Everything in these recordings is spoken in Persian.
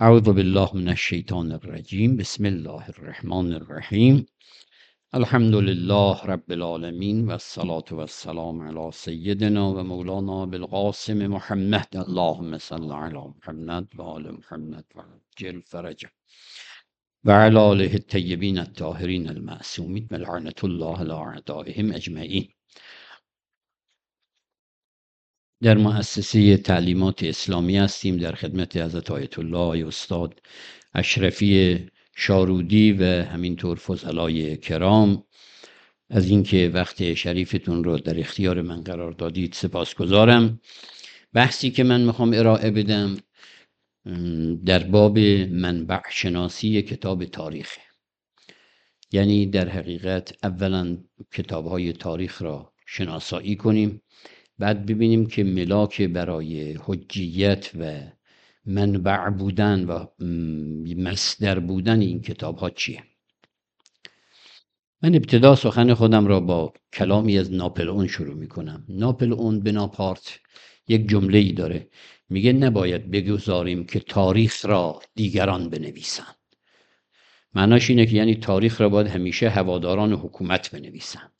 اعوذ بالله من الشیطان الرجیم بسم الله الرحمن الرحیم الحمد لله رب العالمین و الصلاة و السلام علی سیدنا و مولانا بالقاسم محمد. اللهم صل علی محمد و آل محمد و عجل فرجه. و علی آله الطیبین الطاهرین المعصومین الله اعدائهم اجمعین در مؤسسه تعلیمات اسلامی هستیم در خدمت حضرت آیت الله استاد اشرفی شارودی و همینطور فضلای کرام. از اینکه وقت شریفتون رو در اختیار من قرار دادید سپاسگزارم. بحثی که من می‌خوام ارائه بدم در باب منبع شناسی کتاب تاریخ یعنی در حقیقت اولا کتاب های تاریخ را شناسایی کنیم. بعد ببینیم که ملاک برای حجیت و منبع بودن و مصدر بودن این کتاب ها چیه؟ من ابتدا سخن خودم را با کلامی از ناپل اون شروع می کنم ناپل اون بناپارت یک جمله ای داره. میگه نباید بگذاریم که تاریخ را دیگران بنویسند. معناش اینه که یعنی تاریخ را باید همیشه هواداران حکومت بنویسند.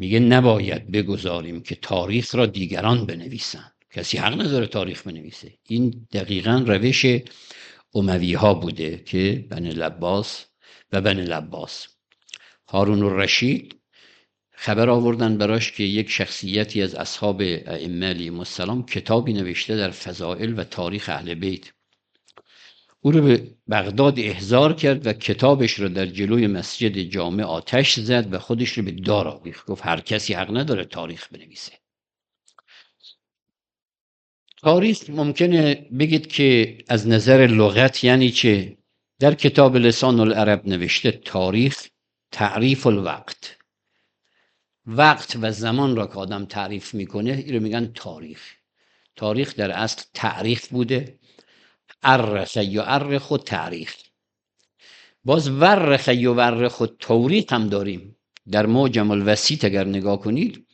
میگه نباید بگذاریم که تاریخ را دیگران بنویسند. کسی حق نداره تاریخ بنویسه. این دقیقا روش اموی ها بوده که بن لباس و بن لباس هارون الرشید خبر آوردن براش که یک شخصیتی از اصحاب ائمه علیهم السلام کتابی نوشته در فضائل و تاریخ اهل بیت. او رو به بغداد احضار کرد و کتابش رو در جلوی مسجد جامع آتش زد و خودش رو به دار آویخت. گفت هر کسی حق نداره تاریخ بنویسه. تاریخ ممکنه بگید که از نظر لغت یعنی چه؟ در کتاب لسان العرب نوشته تاریخ تعریف الوقت. وقت و زمان را که آدم تعریف می‌کنه این رو میگن تاریخ. تاریخ در اصل تعریف بوده. ارخ یا ارخ و تعریف. باز ورخ یا ورخ و توریق هم داریم. در موجم الوسیط اگر نگاه کنید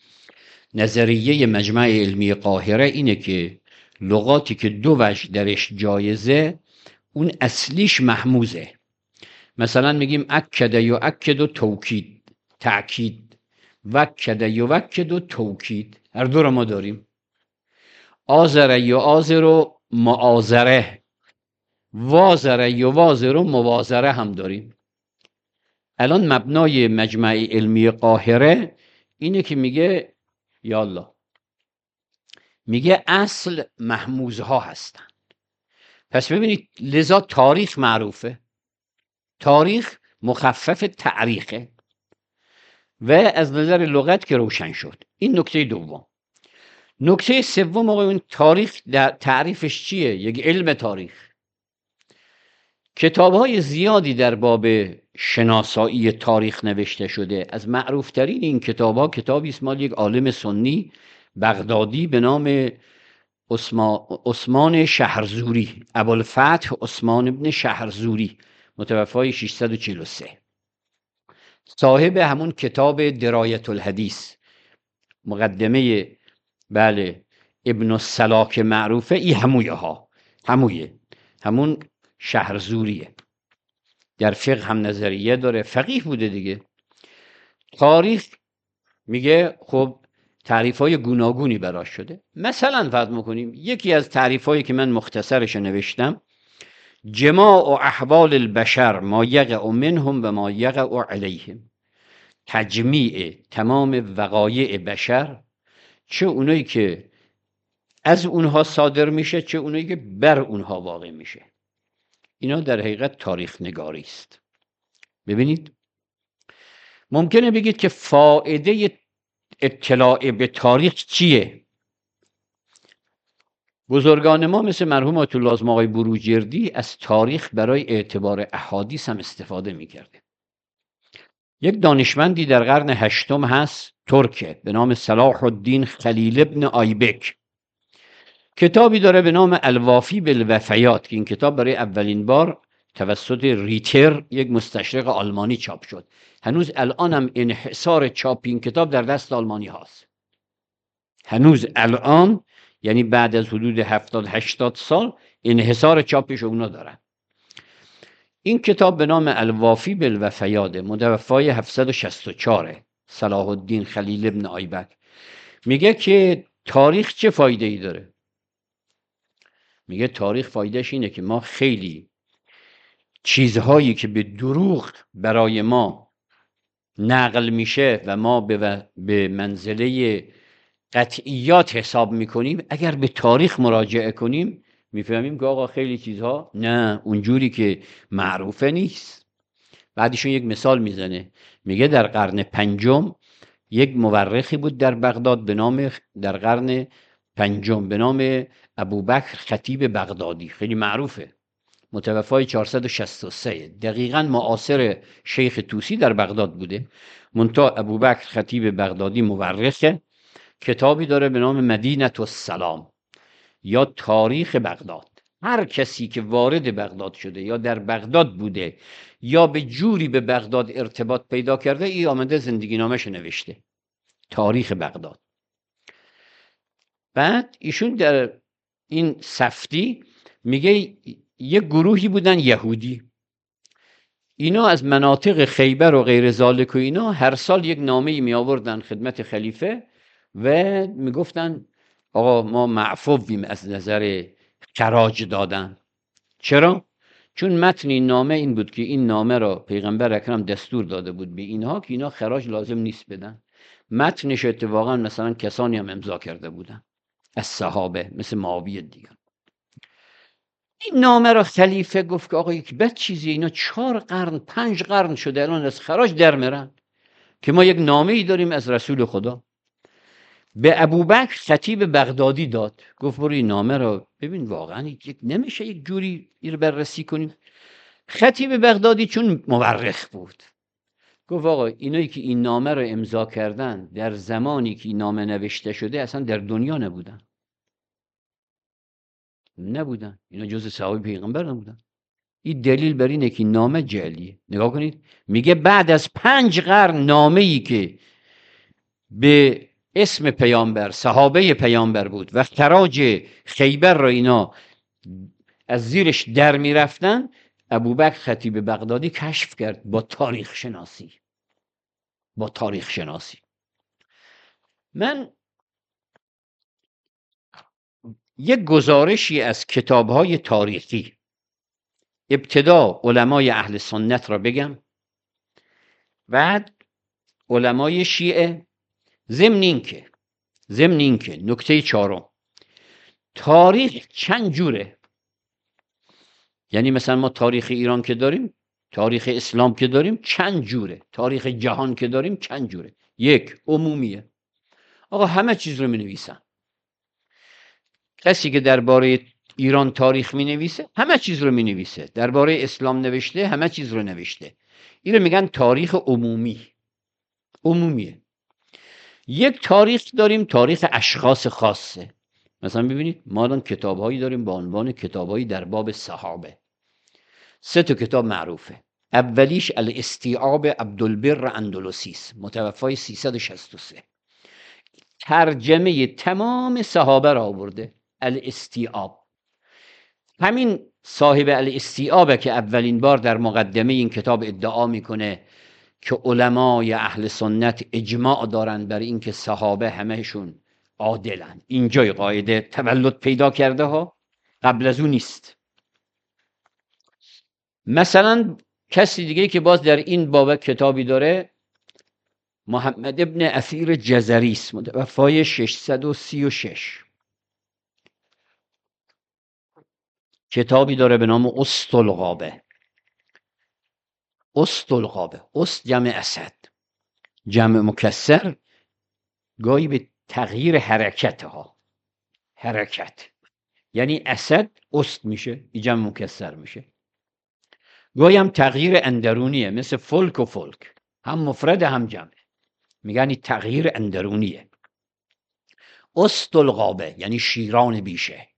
نظریه مجمع علمی قاهره اینه که لغاتی که دو وجه درش جایزه اون اصلیش محموزه. مثلا میگیم اکد یا اکد و توکید تأکید. وکد یا وکد و توکید. هر دو رو ما داریم. آزره یا آزر و معازره وازره یا وازر و موازره هم داریم. الان مبنای مجمع علمی قاهره اینه که میگه یالله میگه اصل محموزها هستند پس ببینید لذا تاریخ معروفه. تاریخ مخفف تعریخه و از نظر لغت که روشن شد. این نکته دوم. نکته سوم آقایون تاریخ در تعریفش چیه؟ یک علم تاریخ. کتاب های زیادی در باب شناسایی تاریخ نوشته شده. از معروفترین این کتاب ها کتابی است مال یک عالم سنی بغدادی به نام عثمان شهرزوری ابوالفتح عثمان ابن شهرزوری متوفای 643 صاحب همون کتاب درایت الحدیث مقدمه بله ابن السلاک معروفه ای همویه ها همویه. همون شهرزوریه. در فقه هم نظریه داره فقیه بوده دیگه. تاریخ میگه خب تعریف های گوناگونی براش شده. مثلا فرض می‌کنیم یکی از تعریف هایی که من مختصرش نوشتم جماع و احوال البشر ما یقع منهم و ما یقع علیهم. تجمیع تمام وقایع بشر چه اونایی که از اونها صادر میشه چه اونایی که بر اونها واقع میشه. اینا در حقیقت تاریخ نگاری است. ببینید ممکنه بگید که فائده اطلاع به تاریخ چیه؟ بزرگان ما مثل مرحوم آیت الله آقای بروجردی از تاریخ برای اعتبار احادیث هم استفاده می‌کرده یک دانشمندی در قرن هشتم هست ترکه به نام صلاح الدین خلیل ابن آیبک. کتابی داره به نام الوافی بالوفیات که این کتاب برای اولین بار توسط ریتر یک مستشرق آلمانی چاپ شد. هنوز الان هم انحصار چاپ این کتاب در دست آلمانی هاست. هنوز الان یعنی بعد از حدود هفتاد هشتاد سال انحصار چاپش اونا دارن. این کتاب به نام الوافی بالوفیاد متوفای 764 صلاح الدین خلیل ابن آیبک میگه که تاریخ چه فایده ای داره؟ میگه تاریخ فایدهش اینه که ما خیلی چیزهایی که به دروغ برای ما نقل میشه و ما به منزله قطعیات حساب می‌کنیم اگر به تاریخ مراجعه کنیم می‌فهمیم که آقا خیلی چیزها نه اونجوری که معروفه نیست. بعدشون یک مثال می‌زنه. میگه در قرن پنجم یک مورخی بود در بغداد به نام در قرن پنجم به نام ابوبکر خطیب بغدادی خیلی معروفه. متوفای 463 دقیقا معاصر شیخ توسی در بغداد بوده. منتها ابوبکر خطیب بغدادی مورخه. کتابی داره به نام مدینت السلام. یا تاریخ بغداد. هر کسی که وارد بغداد شده یا در بغداد بوده یا به جوری به بغداد ارتباط پیدا کرده ای آمده زندگی نامش نوشته تاریخ بغداد. بعد ایشون در این سفتی میگه یه گروهی بودن یهودی. اینا از مناطق خیبر و غیر ذالک و اینا هر سال یک نامه می آوردن خدمت خلیفه و می‌گفتن آقا ما معفویم از نظر خراج دادن. چرا؟ چون متن این نامه این بود که این نامه را پیغمبر اکرم دستور داده بود به اینها که اینا خراج لازم نیست بدن. متنش اتفاقا مثلا کسانی هم امضا کرده بودن. از صحابه مثل معاویه دیگر این نامه را خلیفه گفت که آقا یک بد چیزی اینا چهار قرن پنج قرن شده الان از خراج در میرن. که ما یک نامه ای داریم از رسول خدا. به ابوبکر خطیب بغدادی داد. گفت برو این نامه را ببین واقعا یک نمیشه یک جوری رو بررسی کنیم. خطیب بغدادی چون مورخ بود. گفت آقا اینایی که این نامه رو امضا کردن در زمانی که این نامه نوشته شده اصلا در دنیا نبودن. نبودن. اینا جز صحابه پیغمبر نبودن. این دلیل بر اینه که نامه جعلیه. نگاه کنید. میگه بعد از پنج قرن نامه ای که به اسم پیامبر صحابه پیامبر بود و خراج خیبر را اینا از زیرش در می‌رفتن ابوبکر خطیب بغدادی کشف کرد با تاریخ شناسی. با تاریخ شناسی. من یک گزارشی از کتاب های تاریخی ابتدا علمای اهل سنت را بگم بعد علمای شیعه ضمن اینکه ضمن اینکه نکته چهارم تاریخ چند جوره؟ یعنی مثلا ما تاریخ ایران که داریم تاریخ اسلام که داریم چند جوره؟ تاریخ جهان که داریم چند جوره؟ یک عمومیه. آقا همه چیز رو می نویسن کسی که درباره ایران تاریخ می نویسه همه چیز رو می نویسه درباره اسلام نوشته همه چیز رو نوشته. این رو میگن تاریخ عمومی. عمومیه. یک تاریخ داریم تاریخ اشخاص خاصه. مثلا ببینید ما الان کتابهایی داریم با عنوان کتابهایی در باب صحابه. سه تا کتاب معروفه. اولیش الاستیعاب عبدالبر اندلوسیس متوفای 363 ترجمه تمام صحابه را آورده الاستیعاب. همین صاحب الاستیعابه که اولین بار در مقدمه این کتاب ادعا می‌کنه که علمای اهل سنت اجماع دارن بر اینکه صحابه همهشون عادلن اینجای قاعده تولد پیدا کرده ها. قبل از اون نیست. مثلا کسی دیگه که باز در این باب کتابی داره محمد ابن اثیر جزریس متوفای 636 کتابی داره به نام استلغابه. استلغابه. است جمع اسد. جمع مکسر. گاهی به تغییر حرکت ها حرکت. یعنی اسد است میشه ای جمع مکسر میشه. گاهی هم تغییر اندرونیه مثل فلک و فلک هم مفرد هم جمع. میگن تغییر اندرونیه. استلغابه یعنی شیران بیشه.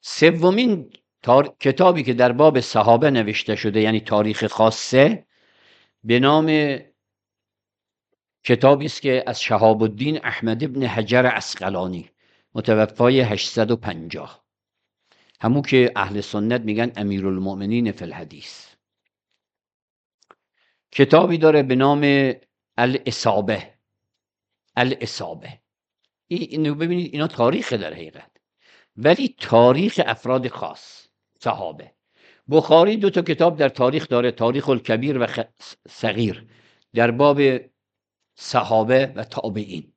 سومین کتابی که در باب صحابه نوشته شده یعنی تاریخ خاصه به نام کتابی است که از شهاب الدین احمد ابن حجر اسقلانی متوفای 850 همون که اهل سنت میگن امیرالمؤمنین فی الحدیث. کتابی داره به نام الاصابه. الاصابه. اینو ببینید اینا تاریخ در حقیقت. ولی تاریخ افراد خاص صحابه. بخاری دو تا کتاب در تاریخ داره تاریخ الکبیر و صغیر. در باب صحابه و تابعین.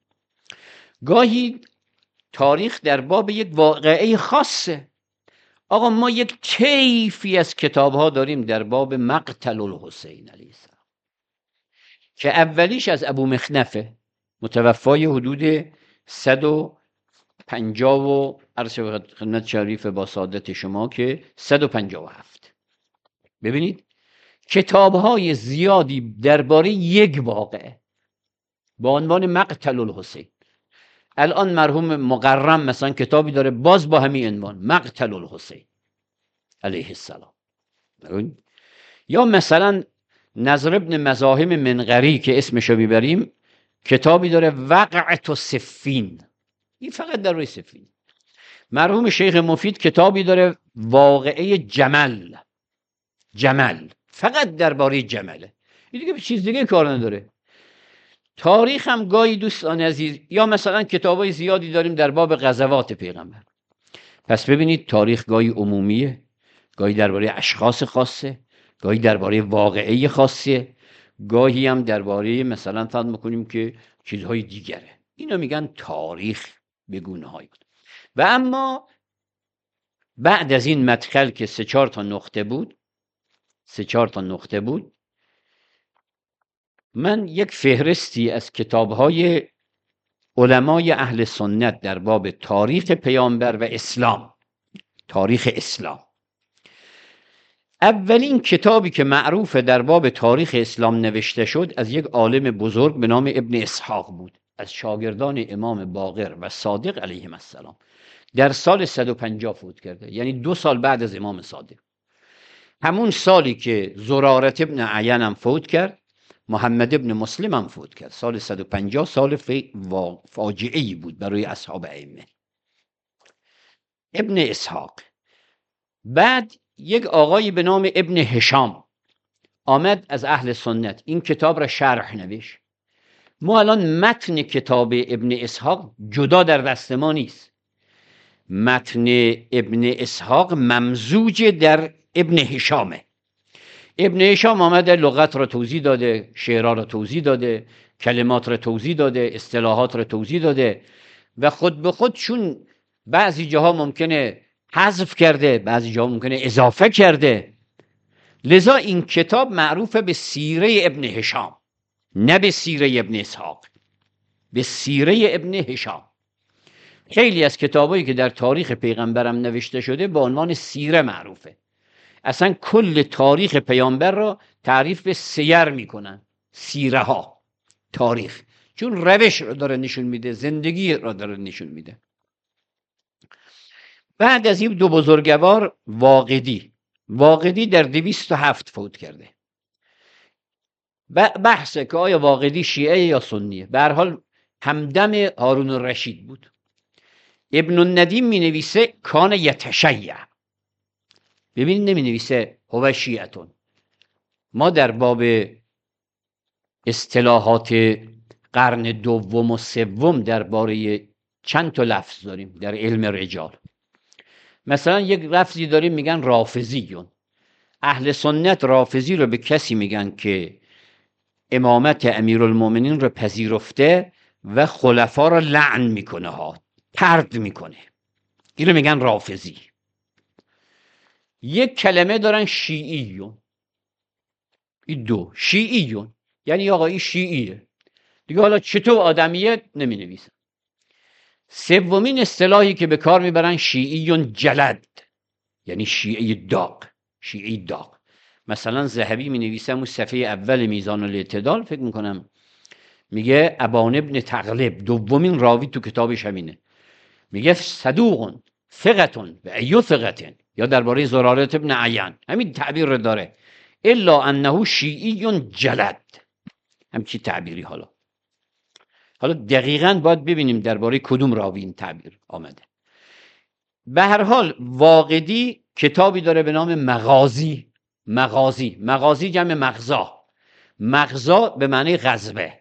گاهی تاریخ در باب یک واقعه خاصه. آقا ما یک کیفی از کتاب ها داریم در باب مقتل الحسین علیه السلام که اولیش از ابو مخنفه متوفای حدود 150 و عرض خدمت شریف با سادت شما که 157 ببینید کتاب های زیادی درباره یک واقعه با عنوان مقتل الحسین الان مرحوم مقرم مثلا کتابی داره باز با همین عنوان مقتل الحسین علیه السلام. یا مثلا نظر ابن مزاحم منقری که اسمشو می‌بریم کتابی داره وقعت و سفین این فقط در روی سفین. مرحوم شیخ مفید کتابی داره واقعه جمل. جمل. فقط درباره جمله. این دیگه چیز دیگه کار نداره. تاریخ هم گاهی دوستان عزیز یا مثلا کتاب های زیادی داریم در باب غزوات پیغمبر. پس ببینید تاریخ گاهی عمومیه گاهی درباره اشخاص خاصه گاهی درباره واقعه خاصه گاهی هم درباره مثلا فهم می‌کنیم که چیزهای دیگره. اینو میگن تاریخ به گونه های بود و اما بعد از این مدخل که سه چهار تا نقطه بود سه چهار تا نقطه بود من یک فهرستی از کتاب های علمای اهل سنت در باب تاریخ پیامبر و اسلام تاریخ اسلام. اولین کتابی که معروف در باب تاریخ اسلام نوشته شد از یک عالم بزرگ به نام ابن اسحاق بود از شاگردان امام باقر و صادق علیهم السلام. در سال 150 فوت کرده یعنی دو سال بعد از امام صادق. همون سالی که زرارت ابن عین هم فوت کرد محمد ابن مسلم هم فوت کرد. سال 150 سال فاجعه ای بود برای اصحاب ائمه. ابن اسحاق. بعد یک آقایی به نام ابن هشام آمد از اهل سنت. این کتاب را شرح نوشت. ما الان متن کتاب ابن اسحاق جدا در دست ما نیست. متن ابن اسحاق ممزوج در ابن هشامه. ابن هشام آمده لغت را توضیح داده شعرها را توضیح داده کلمات را توضیح داده اصطلاحات را توضیح داده و خود به خود چون بعضی جاها ممکنه حذف کرده بعضی جاها ممکنه اضافه کرده. لذا این کتاب معروف به سیره ابن هشام نه به سیره ابن اسحاق به سیره ابن هشام. خیلی از کتابایی که در تاریخ پیغمبرم نوشته شده با عنوان سیره معروفه. اصلا کل تاریخ پیامبر را تعریف به سیر می‌کنن. سیره ها تاریخ. چون روش را داره نشون میده زندگی را داره نشون میده. بعد از این دو بزرگوار واقدی. واقدی در دویست و هفت فوت کرده. بحثه که آیا واقدی شیعه یا سنیه. به حال همدم هارون الرشید بود. ابن الندیم می نویسه کان یتشیع. ببینید نمی نویسه هو شیعتون. ما در باب اصطلاحات قرن دوم و سوم درباره چند تا لفظ داریم در علم رجال. مثلا یک لفظی داریم میگن رافزیون اهل سنت رافزی رو به کسی میگن که امامت امیرالمؤمنین رو پذیرفته و خلفا رو لعن می‌کنه ها ترد می‌کنه. این رو میگن رافزی یک کلمه دارن شیعیون. این دو شیعیون. یعنی آقا این شیعیه. دیگه حالا چطور آدمیه؟ نمی نویسن سومین اصطلاحی که به کار می‌برن شیعیون جلد. یعنی شیعی داغ شیعی داغ. مثلا زهبی می نویسه اون صفحه اول میزان الاعتدال فکر می‌کنم. میگه ابان ابن تغلب دومین راوی تو کتابش همینه. میگه صدوقون ثقتون و ایو ثقتن یا درباره زرارت ابن عیان. همین تعبیر داره. الا انه شیعی جلد. همچی تعبیری حالا؟ حالا دقیقا باید ببینیم درباره کدوم راوی این تعبیر آمده. به هر حال واقدی کتابی داره به نام مغازی. مغازی. مغازی جمع مغزا. مغزا به معنی غزبه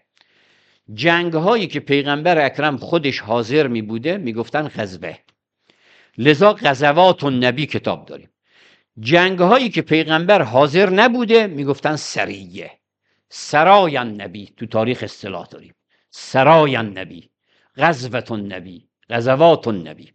جنگ هایی که پیغمبر اکرم خودش حاضر می بوده می غزبه لذا غزوات و نبی کتاب داریم. جنگ هایی که پیغمبر حاضر نبوده می گفتن سریه سراین نبی تو تاریخ اصطلاح داریم. سراین نبی غزوت نبی غزوات نبی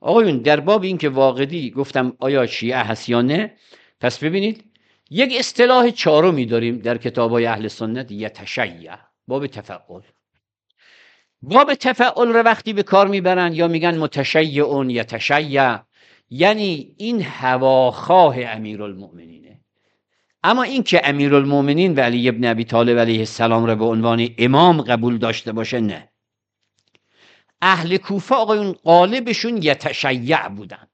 آقایون در باب این که واقعی گفتم آیا شیعه هست یا نه پس ببینید یک اصطلاح چهارمی داریم در کتاب های اهل سنت یتشیع باب تفعل باب تفعل رو وقتی به کار می‌برن یا میگن متشیعون یتشیع یعنی این هواخواه امیرالمؤمنینه. اما این که امیرالمؤمنین و علی ابن ابی طالب علیه السلام را به عنوان امام قبول داشته باشه نه. اهل کوفه آقایون قالبشون یتشیع بودن.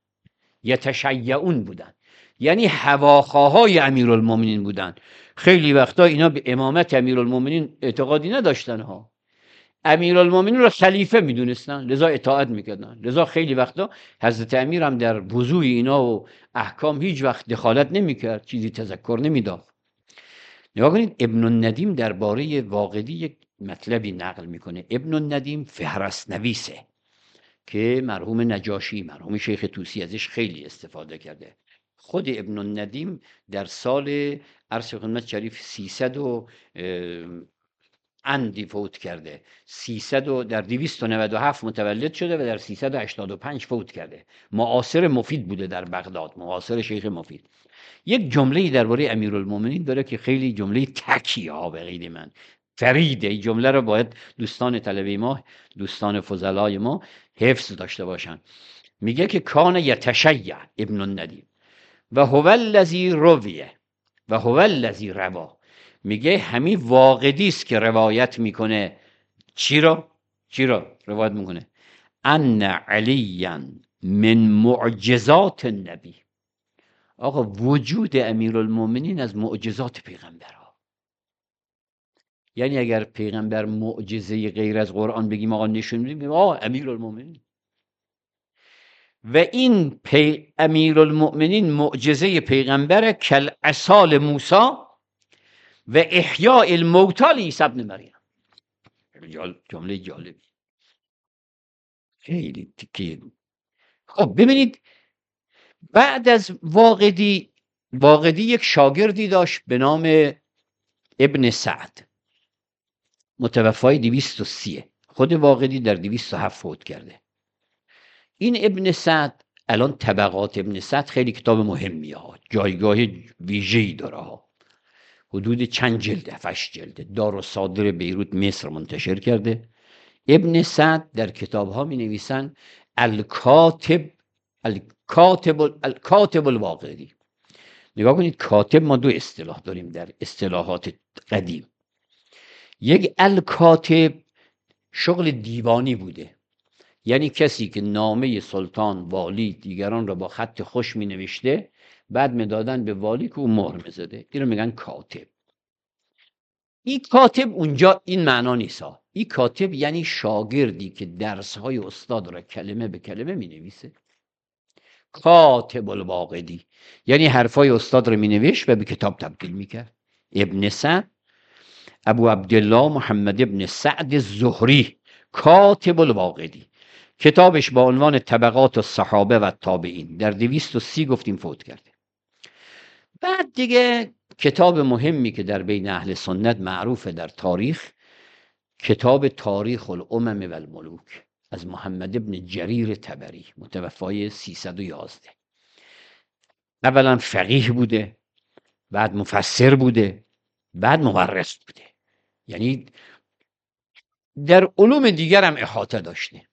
یتشیعون بودن. یعنی هواخواهای امیرالمومنین بودن. خیلی وقتا اینا به امامت امیرالمومنین اعتقادی نداشتن ها. امیرالمومنین رو خلیفه می‌دونستن. لذا اطاعت می‌کردن. لذا خیلی وقتا حضرت امیر هم در وضوع اینا و احکام هیچ وقت دخالت نمی‌کرد. چیزی تذکر نمی‌داد. نگاه کنید ابن الندیم درباره واقعی یک مطلبی نقل می‌کنه. ابن الندیم فهرست نویسه که مرحوم نجاشی مرحوم شیخ توسی ازش خیلی استفاده کرده. خود ابن الندیم در سال عرص خدمت شریف 300 و اندی فوت کرده. 300 و در 297 متولد شده و در 385 فوت کرده. معاصر مفید بوده در بغداد. معاصر شیخ مفید. یک جمله درباره امیرالمومنین داره که خیلی جمله تکیه ها به غیر من. فریده این جمله رو باید دوستان طلبه ما دوستان فضلای ما حفظ داشته باشن. میگه که کان یتشیع ابن الندیم و هو الذی رویه و هو الذی روا. میگه همین واقعی است که روایت می‌کنه. چی رو چی رو روایت می‌کنه؟ ان علیا من معجزات النبی. آقا وجود امیرالمومنین از معجزات پیغمبر ها یعنی اگر پیغمبر معجزه غیر از قرآن بگیم آقا نشون میدیم آقا امیرالمومنین و این پی امیر المؤمنین معجزه پیغمبر کل اصال موسا و احیاء الموتا عیسی ابن مریم. جمله جالبی. خیلی تکی خب ببینید بعد از واقدی واقدی یک شاگردی داشت به نام ابن سعد. متوفای دویست و سیه. خود واقدی در دویست و هفت فوت کرده. این ابن سعد الان طبقات ابن سعد خیلی کتاب مهمی ها. جایگاه ویژه‌ای داره ها. حدود چند جلد هفتش جلده دار و صادر بیروت مصر منتشر کرده. ابن سعد در کتاب ها می نویسن الکاتب الکاتب الکاتب الواقعی. نگاه کنید کاتب ما دو اصطلاح داریم در اصطلاحات قدیم. یک الکاتب شغل دیوانی بوده. یعنی کسی که نامه سلطان والی دیگران را با خط خوش می نوشته بعد می‌دادن به والی که او مهر می‌زده این رو میگن کاتب. این کاتب اونجا این معنا نیست این کاتب یعنی شاگردی که درس های استاد را کلمه به کلمه می نویسه. کاتب الواقدی. یعنی حرفای استاد رو می نوشت و به کتاب تبدیل می کرد. ابن سعد. ابو عبدالله محمد ابن سعد زهری کاتب الواقدی. کتابش با عنوان طبقات صحابه و تابعین در دویست و سی گفتیم فوت کرده بعد دیگه کتاب مهمی که در بین اهل سنت معروفه در تاریخ کتاب تاریخ الامم و الملوک از محمد ابن جریر تبری متوفای 311 اولا فقیه بوده بعد مفسر بوده بعد مورث بوده. یعنی در علوم دیگر هم احاطه داشته.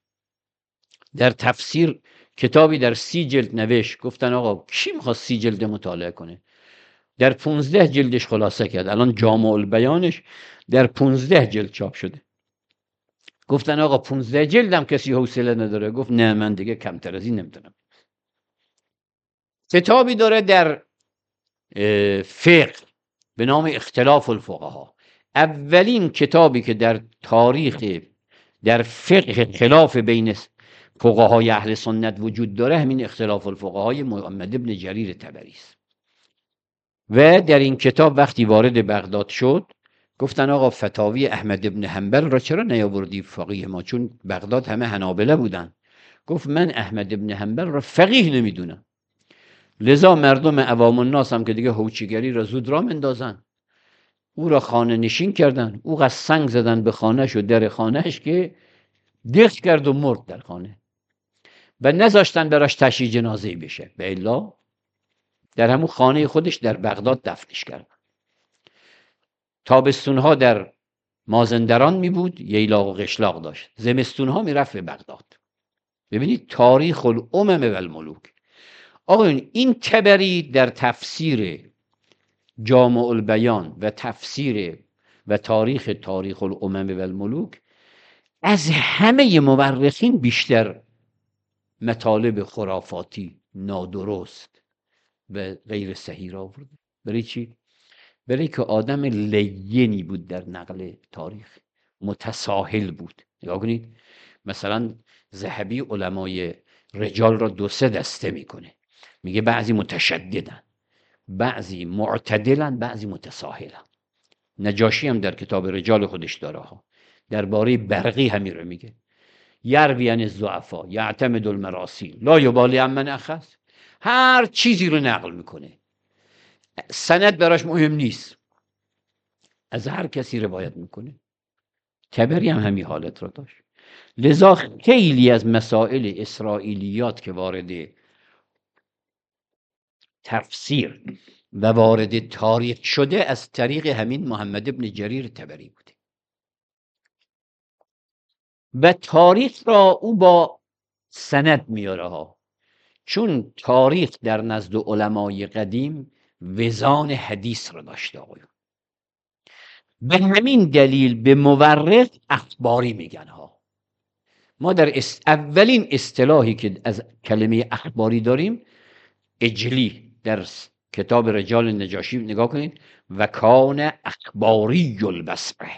در تفسیر کتابی در سی جلد نوشت گفتن آقا کی می‌خواست سی جلد مطالعه کنه؟ در پونزده جلدش خلاصه کرد. الان جامع البیانش در پونزده جلد چاپ شده. گفتن آقا پونزده جلدم کسی حوصله نداره. گفت نه من دیگه کمتر از این نمی‌تونم کتابی داره در فقه به نام اختلاف الفقها. اولین کتابی که در تاریخ در فقه خلاف بین فقهای اهل سنت وجود داره همین اختلاف الفقهای محمد ابن جریر تبری است و در این کتاب وقتی وارد بغداد شد گفتن آقا فتاوی احمد ابن حنبل را چرا نیاوردی فقیه ما؟ چون بغداد همه هنابله بودن. گفت من احمد ابن حنبل را فقیه نمی‌دونم. لذا مردم عوام الناس هم که دیگه هوچیگری را زود را مندازن او را خانه نشین کردن. او از سنگ زدن به خانهش و در خانهش که دق کرد و مرد در خانه. و نذاشتن براش تشییع جنازه بشه. به الا در همون خانه خودش در بغداد دفنش کردن تابستونها در مازندران می بود ییلاق و قشلاق داشت. زمستونها می‌رفت به بغداد. ببینید تاریخ الامم و الملوک آقایون این تبری در تفسیر جامع البیان و تفسیر و تاریخ تاریخ الامم و الملوک از همه مورخین بیشتر مطالب خرافاتی نادرست و غیر صحیح را آورده. برای چی؟ برای که آدم لینی بود در نقل تاریخ. متساهل بود. نگاه کنید. مثلا ذهبی علمای رجال را دو سه دسته می‌کنه. میگه بعضی متشددن بعضی معتدلن بعضی متساهلن. نجاشی هم در کتاب رجال خودش داره ها. درباره برقی همین رو میگه. یرویان الزعفا یعتمد المراسیل لا یبالی من اخذ هر چیزی رو نقل می‌کنه. سند براش مهم نیست. از هر کسی روایت می‌کنه. تبری هم همین حالت رو داشت. لذا خیلی از مسائل اسرائیلیات که وارد تفسیر و وارد تاریخ شده از طریق همین محمد ابن جریر تبری بوده. و تاریخ را او با سند میاره ها. چون تاریخ در نزد علمای قدیم وزان حدیث را داشته آقایون. به همین دلیل به مورخ اخباری میگن ها. ما در اولین اصطلاحی که از کلمه اخباری داریم اجلی در کتاب رجال نجاشی نگاه کنید و کان اخباری البصره.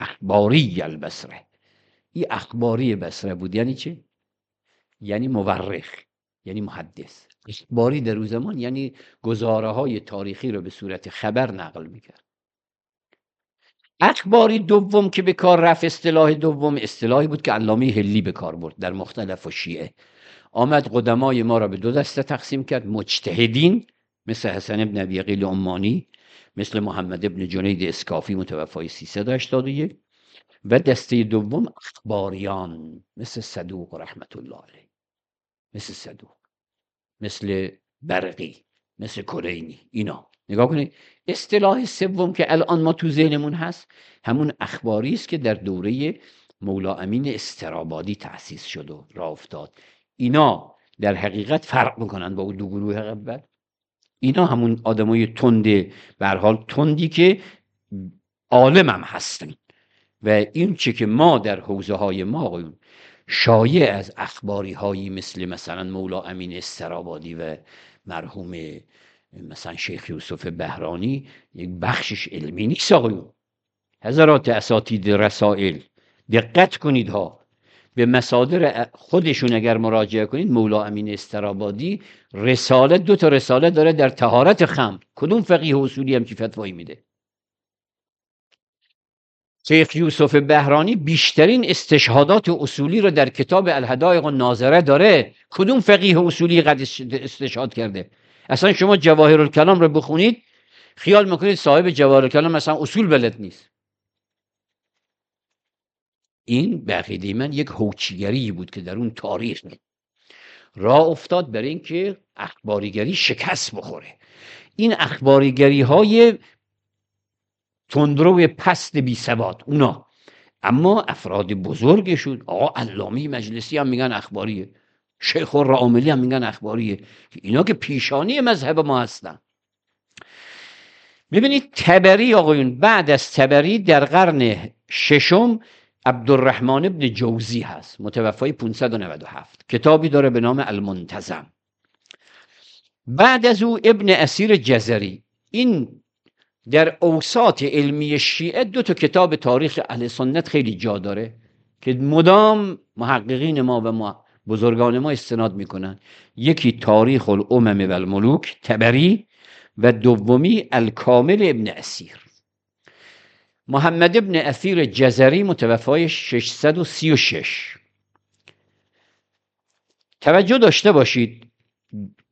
اخباری البصره. این اخباری بصره بود یعنی چه؟ یعنی مورخ. یعنی محدث. اخباری در اون زمان یعنی گزاره های تاریخی رو به صورت خبر نقل می‌کرد. اخباری دوم که به کار رفت اصطلاح دوم اصطلاحی بود که علامه هلی به کار برد در مختلف و شیعه. آمد قدمای ما را به دو دسته تقسیم کرد مجتهدین مثل حسن ابن ابی قیل عمانی مثل محمد ابن جنید اسکافی متوفای 381 و دسته دوم اخباریان مثل صدوق رحمت الله علیه. مثل صدوق. مثل برقی مثل کلینی اینا. نگاه کنید اصطلاح سوم که الان ما تو ذهنمون هست همون اخباری است که در دوره مولا امین استرابادی تأسیس شد و راه افتاد. اینا در حقیقت فرق می‌کنن با اون دو گروه اول. اینا همون آدمای تند به حال تندی که عالم هم هستن. و این چه که ما در حوزه های ما شایع از اخباری هایی مثل مثلا مولا امین استرابادی و مرحوم مثلا شیخ یوسف بهرانی یک بخشش علمی نیست آقایون. حضرات اساتید رسائل. دقت کنید ها. به مصادر خودشون اگر مراجعه کنید مولا امین استرابادی رساله دو تا رساله داره در تهارت خم. کدوم فقیه اصولی هم چی فتوایی میده؟ شیخ یوسف بهرانی بیشترین استشهادات اصولی رو در کتاب الهدایق و ناظره داره. کدوم فقیه اصولی قد استشهاد کرده؟ اصلا شما جواهر الکلام رو بخونید خیال می‌کنید صاحب جواهر الکلام مثلا اصول بلد نیست. این به من یک هوچیگری بود که در اون تاریخ راه افتاد برای اینکه اخباریگری شکست بخوره. این اخباریگری های تندرو پست بی سواد اونا. اما افراد بزرگشون آقا علامی مجلسی هم میگن اخباریه. شیخ راملی هم میگن اخباریه. اینا که پیشانی مذهب ما هستن. ببینید تبری آقایون بعد از تبری در قرن ششم عبدالرحمن ابن جوزی هست. متوفای 597 کتابی داره به نام المنتظم. بعد از او ابن اسیر جزری. این در اوساط علمی شیعه دو تا کتاب تاریخ اهل سنت خیلی جا داره که مدام محققین ما و بزرگان ما استناد می‌کنن. یکی تاریخ الامم و الملوک تبری و دومی الکامل ابن اسیر. محمد ابن اثیر جزری متوفای 636 توجه داشته باشید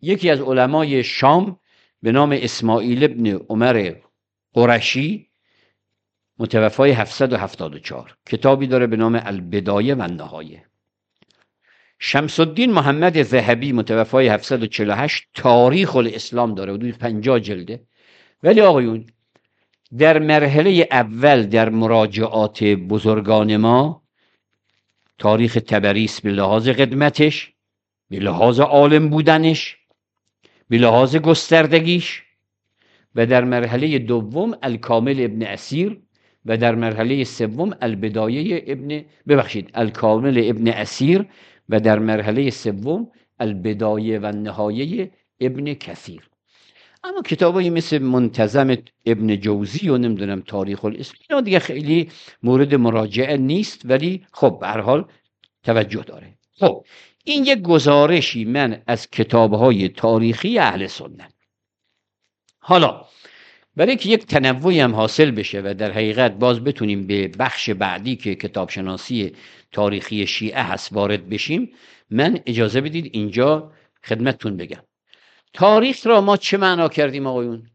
یکی از علمای شام به نام اسماعیل ابن عمر قرشی متوفای 774 کتابی داره به نام البدایه و النهایه. شمس الدین محمد ذهبی متوفای 748 تاریخ الاسلام داره حدود 50 جلده. ولی آقایون در مرحله اول در مراجعات بزرگان ما تاریخ تبریس به لحاظ قدمتش به لحاظ عالم بودنش به لحاظ گستردگیش و در مرحله دوم الکامل ابن اسیر و در مرحله سوم البدایه ابن ببخشید الکامل ابن اسیر و در مرحله سوم البدایه و نهایه ابن کثیر. اما کتابایی مثل منتظم ابن جوزی و نمی‌دونم تاریخ الاسلام اینا دیگه خیلی مورد مراجعه نیست ولی خب به حال توجه داره. خب این یک گزارشی من از کتابهای تاریخی اهل سنت. حالا برای که یک تنوعی هم حاصل بشه و در حقیقت باز بتونیم به بخش بعدی که کتابشناسی تاریخی شیعه هست وارد بشیم من اجازه بدید اینجا خدمتتون بگم. تاریخ را ما چه معنا کردیم آقایون؟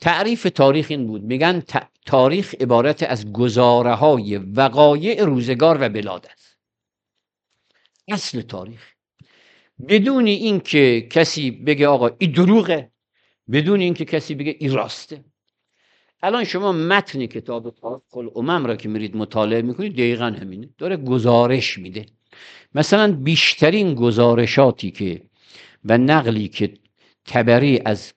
تعریف تاریخ این بود. میگن تاریخ عبارت از گزاره های وقایع روزگار و بلاد است. اصل تاریخ. بدون اینکه کسی بگه آقا این دروغه بدون اینکه کسی بگه این راسته. الان شما متن کتاب تاریخ الامم را که میرید مطالعه می‌کنید دقیقا همینه. داره گزارش میده. مثلا بیشترین گزارشاتی که و نقلی که تبری از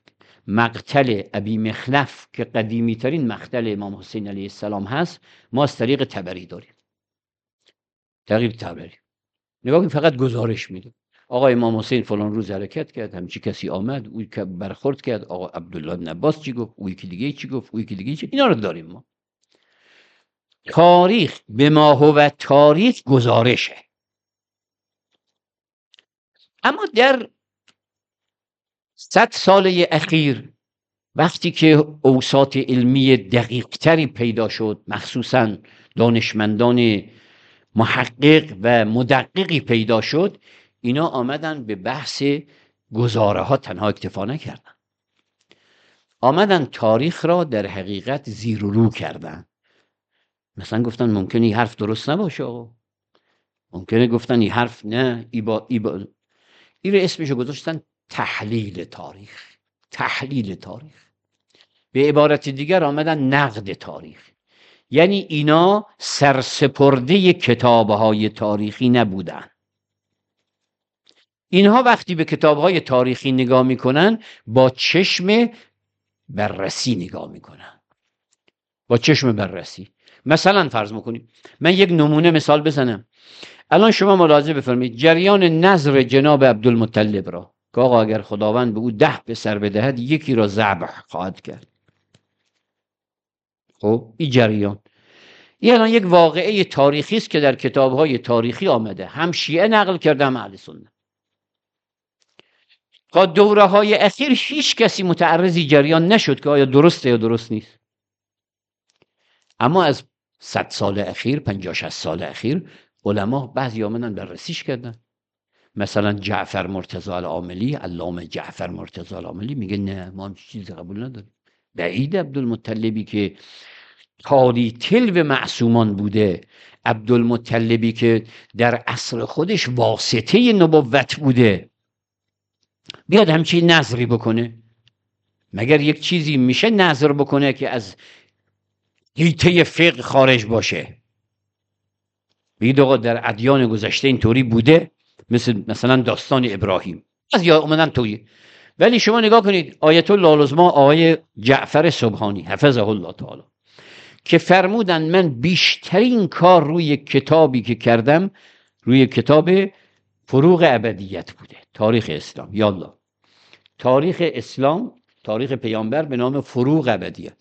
مقتل ابی مخلف که قدیمی ترین مقتل امام حسین علیه السلام هست ما از طریق تبری داریم. طریق تبری. نگاه فقط گزارش میده. آقا امام حسین فلان روز حرکت کرد همچی کسی آمد اوی که برخورد کرد آقا عبدالله نباس چی گفت؟ اوی که دیگه چی گفت؟ اوی که دیگه چی؟ اینا رو داریم ما. تاریخ به ما و تاریخ گزارشه. اما در صد سال اخیر وقتی که اوساط علمی دقیقتری پیدا شد مخصوصا دانشمندان محقق و مدققی پیدا شد اینا آمدن به بحث گزاره ها تنها اکتفا نکردن. آمدن تاریخ را در حقیقت زیر و رو کردن. مثلا گفتن ممکنه این حرف درست نباشه آقا. ممکنه گفتن این حرف نه ای با ای با. این اسمشو گذاشتن تحلیل تاریخ. تحلیل تاریخ. به عبارت دیگر آمدن نقد تاریخ. یعنی اینا سرسپرده کتابهای تاریخی نبودن. اینها وقتی به کتابهای تاریخی نگاه می‌کنن با چشم بررسی نگاه می‌کنن. با چشم بررسی. مثلا فرض می‌کنیم من یک نمونه مثال بزنم. الان شما ملاحظه بفرمایید جریان نظر جناب عبدالمطلب را که آقا اگر خداوند به او ده به سر بدهد یکی را ذبح خواهد کرد. خب این جریان. این الان یک واقعه تاریخی است که در کتابهای تاریخی آمده. هم شیعه نقل کرده هم اهل سنت. تا دوره های اخیر هیچ کسی متعرضی جریان نشد که آیا درسته یا درست نیست. اما از صد سال اخیر پنجاه شست سال اخیر علما بعضی آمدن بررسیش کردن. مثلا جعفر مرتضی العاملی علامه جعفر مرتضی العاملی میگه نه ما هم قبول نداریم. بعید عبدالمطلبی که تالی تلو معصومان بوده عبدالمطلبی که در اصل خودش واسطه نبوت بوده بیاد همچین نظری بکنه. مگر یک چیزی میشه نظر بکنه که از هیته فقه خارج باشه؟ بگید آقا در ادیان گذشته اینطوری بوده مثل مثلا داستان ابراهیم. از یا اومدن توی ولی شما نگاه کنید آیت الله آقای جعفر سبحانی حفظه الله تعالی که فرمودن من بیشترین کار روی کتابی که کردم روی کتاب فروغ ابدیت بوده. تاریخ اسلام. یالله تاریخ اسلام تاریخ پیامبر به نام فروغ ابدیت.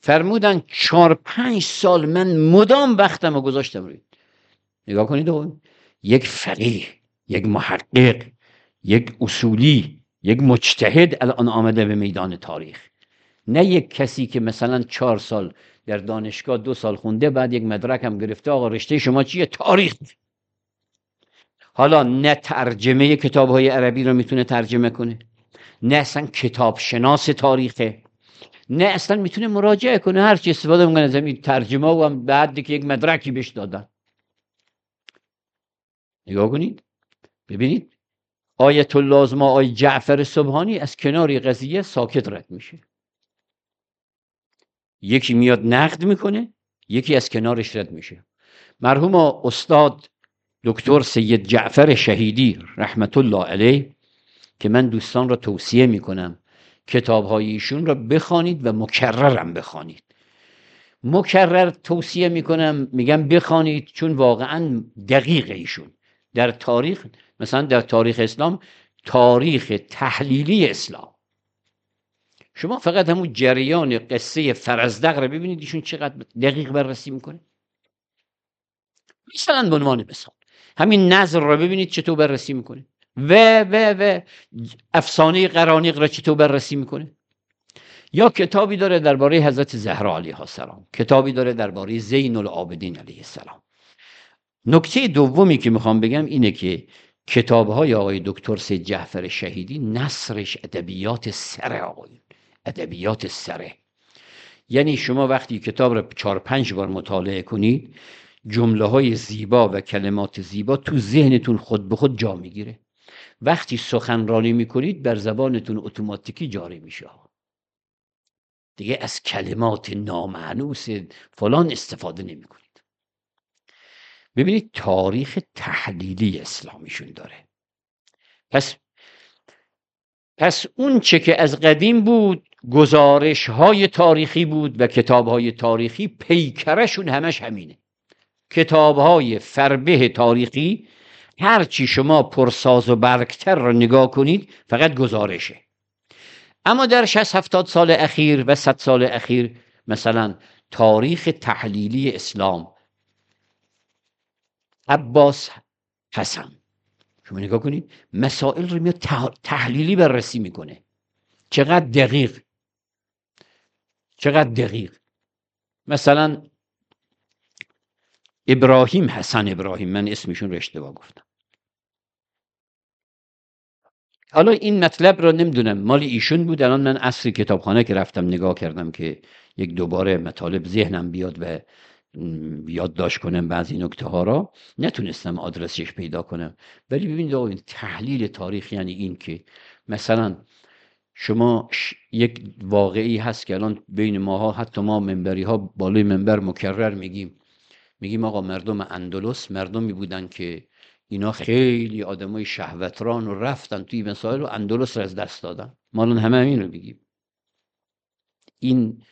فرمودن چهار پنج سال من مدام وقتم رو گذاشتم روی. نگاه کنید یک فقیه یک محقق یک اصولی یک مجتهد الان آمده به میدان تاریخ. نه یک کسی که مثلا چهار سال در دانشگاه دو سال خونده بعد یک مدرک هم گرفته آقا رشته شما چیه؟ تاریخ. حالا نه ترجمه کتاب های عربی رو می‌تونه ترجمه کنه. نه اصلا کتاب شناس تاریخه. نه اصلا می‌تونه مراجعه کنه. هر چی استفاده می‌کنه از این ترجمه و هم بعد که یک مدرکی بهش دادن. نگاه کنید. ببینید. آیت الله ما آی جعفر سبحانی از کناری قضیه ساکت رد میشه. یکی میاد نقد می‌کنه یکی از کنارش رد میشه. مرحوم استاد دکتر سید جعفر شهیدی رحمت الله علیه که من دوستان را توصیه می‌کنم کتاب های ایشون را بخوانید و مکررم بخوانید. مکرر توصیه می‌کنم میگم بخوانید چون واقعا دقیق ایشون. در تاریخ مثلا در تاریخ اسلام تاریخ تحلیلی اسلام. شما فقط همون جریان قصه فرزدق رو ببینید ایشون چقدر دقیق بررسی می‌کنه. مثلا به عنوان مثال. همین نظر رو ببینید چطور بررسی می‌کنه. و و و افسانه قرانیق را چطور بررسی می‌کنه. یا کتابی داره درباره حضرت زهرا علیه السلام. کتابی داره درباره زین العابدین علیه السلام. نکته دومی که می‌خوام بگم اینه که کتاب های آقای دکتر سید جعفر شهیدی نصرش ادبیات سره آقای ادبیات سره. یعنی شما وقتی کتاب رو چهار پنج بار مطالعه کنید جمله های زیبا و کلمات زیبا تو ذهنتون خود به خود جا می‌گیره. وقتی سخنرانی می‌کنید بر زبانتون اتوماتیکی جاری میشه. دیگه از کلمات نامعنوس فلان استفاده نمی‌کنید. ببینید تاریخ تحلیلی اسلامیشون داره. پس پس اون چه که از قدیم بود گزارش های تاریخی بود و کتاب های تاریخی پیکرشون همش همینه. کتاب های فربه تاریخی هرچی شما پرساز و برکتر را نگاه کنید فقط گزارشه. اما در 60 70 سال اخیر و 100 سال اخیر مثلا تاریخ تحلیلی اسلام عباس حسن شما نگاه کنید مسائل رو میاد تحلیلی بررسی می‌کنه. چقدر دقیق؟ چقدر دقیق؟ مثلا ابراهیم حسن ابراهیم من اسمشون رو اشتباه گفتم حالا این مطلب رو نمی‌دونم مال ایشون بود الان من اصری کتابخانه که رفتم نگاه کردم که یک دوباره مطالب ذهنم بیاد و یادداشت کنم بعضی نکته ها را نتونستم آدرسش پیدا کنم ولی ببینید آقا تحلیل تاریخ یعنی این که مثلا شما یک واقعی هست که الان بین ماها حتی ما منبری ها بالای منبر مکرر میگیم میگیم آقا مردم اندلس مردمی بودن که اینا خیلی آدمای شهوتران و رفتن توی مسائل و اندلس رو از دست دادن. ما الان همه همین رو میگیم. این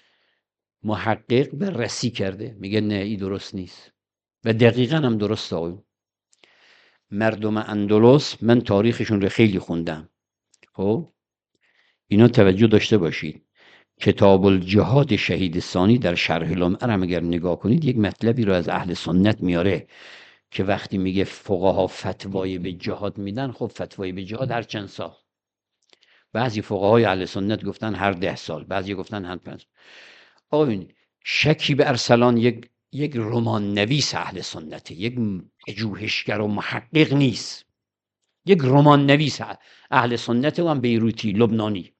محقق بررسی کرده. میگه نه ای درست نیست. و دقیقا هم درست مردم اندلس من تاریخشون رو خیلی خوندم. خب؟ اینا توجه داشته باشید. کتاب الجهاد شهید ثانی در شرح هم اگر نگاه کنید یک مطلبی رو از اهل سنت میاره که وقتی میگه فقها فتوای به جهاد میدن خب فتوای به جهاد هر چند سال. بعضی فقهای اهل سنت گفتن هر ده سال بعضی گفتن هر پنج آقا شکیب ارسلان یک یک رمان نویس اهل سنته یک پژوهشگر و محقق نیست. یک رمان نویس اهل سنت و هم بیروتی لبنانی.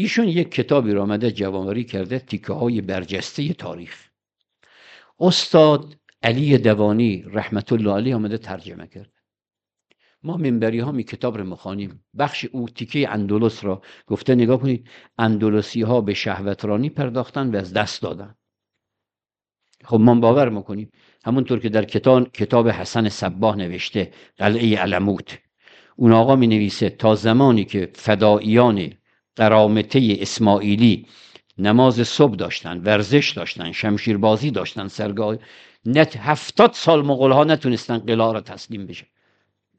ایشون یک کتابی رو آمده جوامری کرده تیکه های برجسته تاریخ. استاد علی دوانی رحمت الله علیه آمده ترجمه کرده ما منبری ها می کتاب رو مخانیم بخش او تیکه اندلس را گفته نگاه کنید اندلسی ها به شهوترانی پرداختن و از دست دادن. خب ما باور می‌کنیم همونطور که در کتاب, کتاب حسن صباه نوشته قلعه علموت. اون آقا می نویسه تا زمانی که فداییان قرامته اسماعیلی نماز صبح داشتن ورزش داشتن شمشیربازی داشتن سرگاه نت هفتاد سال مغول ها نتونستن قلعه را تسلیم بشه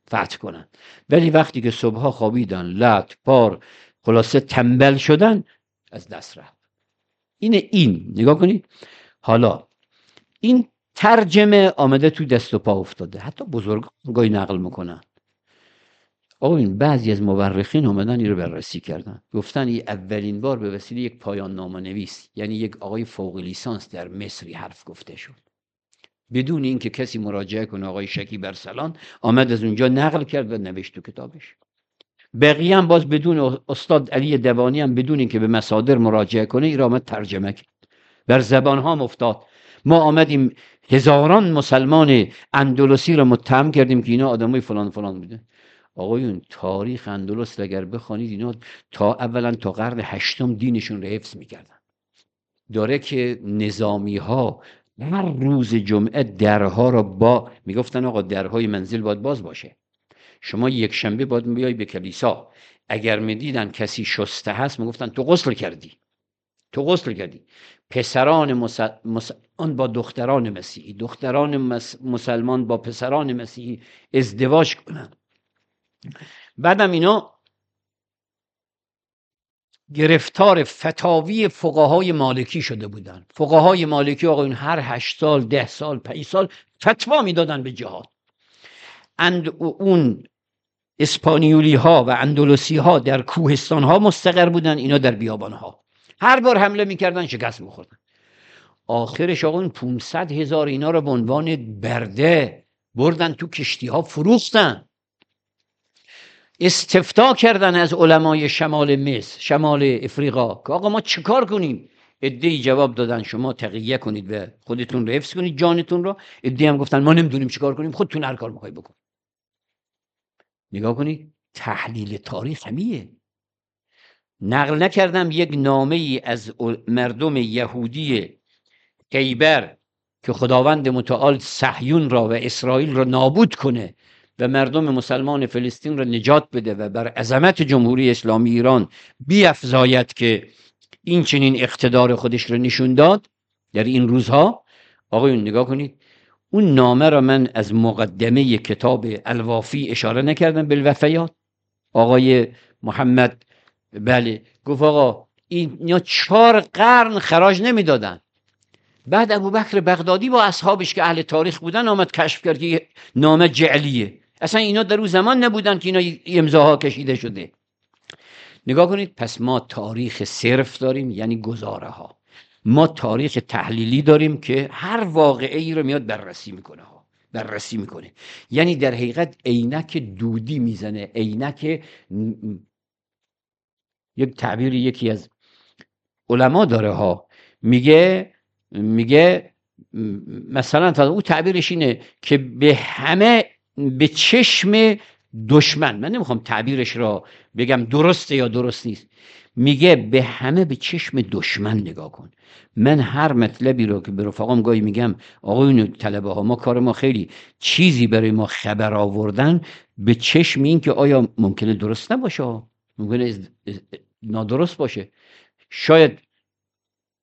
فتح کنن. ولی وقتی که صبحها خوابیدن لط پار خلاصه تنبل شدن از دست رفت. اینه این. نگاه کنید. حالا این ترجمه آمده تو دست و پا افتاده. حتی بزرگ گاهی نقل می‌کنن. آقا این بعضی از مورخین اومدن این رو بررسی کردن. گفتن این اولین بار به وسیله یک پایان نامه نویس یعنی یک آقای فوق لیسانس در مصری حرف گفته شد. بدون اینکه کسی مراجعه کنه آقای شکی برسلان آمد از اونجا نقل کرد و نوشت تو کتابش. بقیه هم باز بدون استاد علی دوانی هم بدون اینکه به مصادر مراجعه کنه این آمد ترجمه کرد. بر زبان ها افتاد. ما آمدیم هزاران مسلمان اندلسی را متهم کردیم که اینا آدمای فلان فلان بوده آقایون تاریخ اندلس اگر بخوانید اینا تا اولا تا قرن هشتم دینشون رو حفظ می‌کردن. داره که نظامی ها هر روز جمعه درها را با می‌گفتن آقا درهای منزل باید باز باشه. شما یک شنبه باید بیای به کلیسا. اگر می‌دیدن کسی شسته هست می‌گفتن تو غسل کردی. تو غسل کردی. پسران مسلمان با دختران مسیحی. دختران مسلمان با پسران مسیحی ازدواج کنند بعدم اینا گرفتار فتاوی فقهای مالکی شده بودن. فقهای مالکی آقایون هر هشت سال ده سال پنج سال فتوا می‌دادن به جهاد. اند اون اسپانیولی ها و اندلوسی ها در کوهستان ها مستقر بودن اینا در بیابان ها هر بار حمله می‌کردن شکست میخوردن. آخرش آقا 500 هزار اینا رو به عنوان برده بردن تو کشتی ها فروختن. استفتا کردن از علمای شمال مصر شمال افریقا که آقا ما چیکار کنیم؟ ادهی جواب دادن شما تقیه کنید و خودتون رو حفظ کنید جانتون رو. ادهی هم گفتن ما نمی‌دونیم چیکار کنیم خودتون هر کار می‌خوای بکن نگاه کنید تحلیل تاریخ همیه. نقل نکردم یک نامه ای از مردم یهودی خیبر که خداوند متعال صهیون را و اسرائیل را نابود کنه. و مردم مسلمان فلسطین را نجات بده و بر عظمت جمهوری اسلامی ایران بیافزاید که این چنین اقتدار خودش را نشون داد در این روزها. آقایون نگاه کنید اون نامه را من از مقدمه کتاب الوافی اشاره نکردم بالوفیات آقای محمد بله گفت آقا این چهار قرن خراج نمی‌دادن. بعد ابو بکر بغدادی با اصحابش که اهل تاریخ بودن آمد کشف کرد که نامه جعلیه. اصلا اینا در اون زمان نبودن که اینا امضاها کشیده شده. نگاه کنید پس ما تاریخ صرف داریم یعنی گزاره ها ما تاریخ تحلیلی داریم که هر واقعه ای رو میاد بررسی می‌کنه ها. بررسی می‌کنه. یعنی در حقیقت عینک دودی می‌زنه. عینک یک تعبیر یکی از علما داره ها. میگه میگه مثلا او تعبیرش اینه که به همه به چشم دشمن. من نمی‌خوام تعبیرش را بگم درسته یا درست نیست. میگه به همه به چشم دشمن نگاه کن. من هر مطلبی رو که به رفقام گاهی میگم آقایون طلبه ها ما کار ما خیلی چیزی برای ما خبر آوردن به چشم این که آیا ممکنه درست نباشه؟ ممکنه نادرست باشه. شاید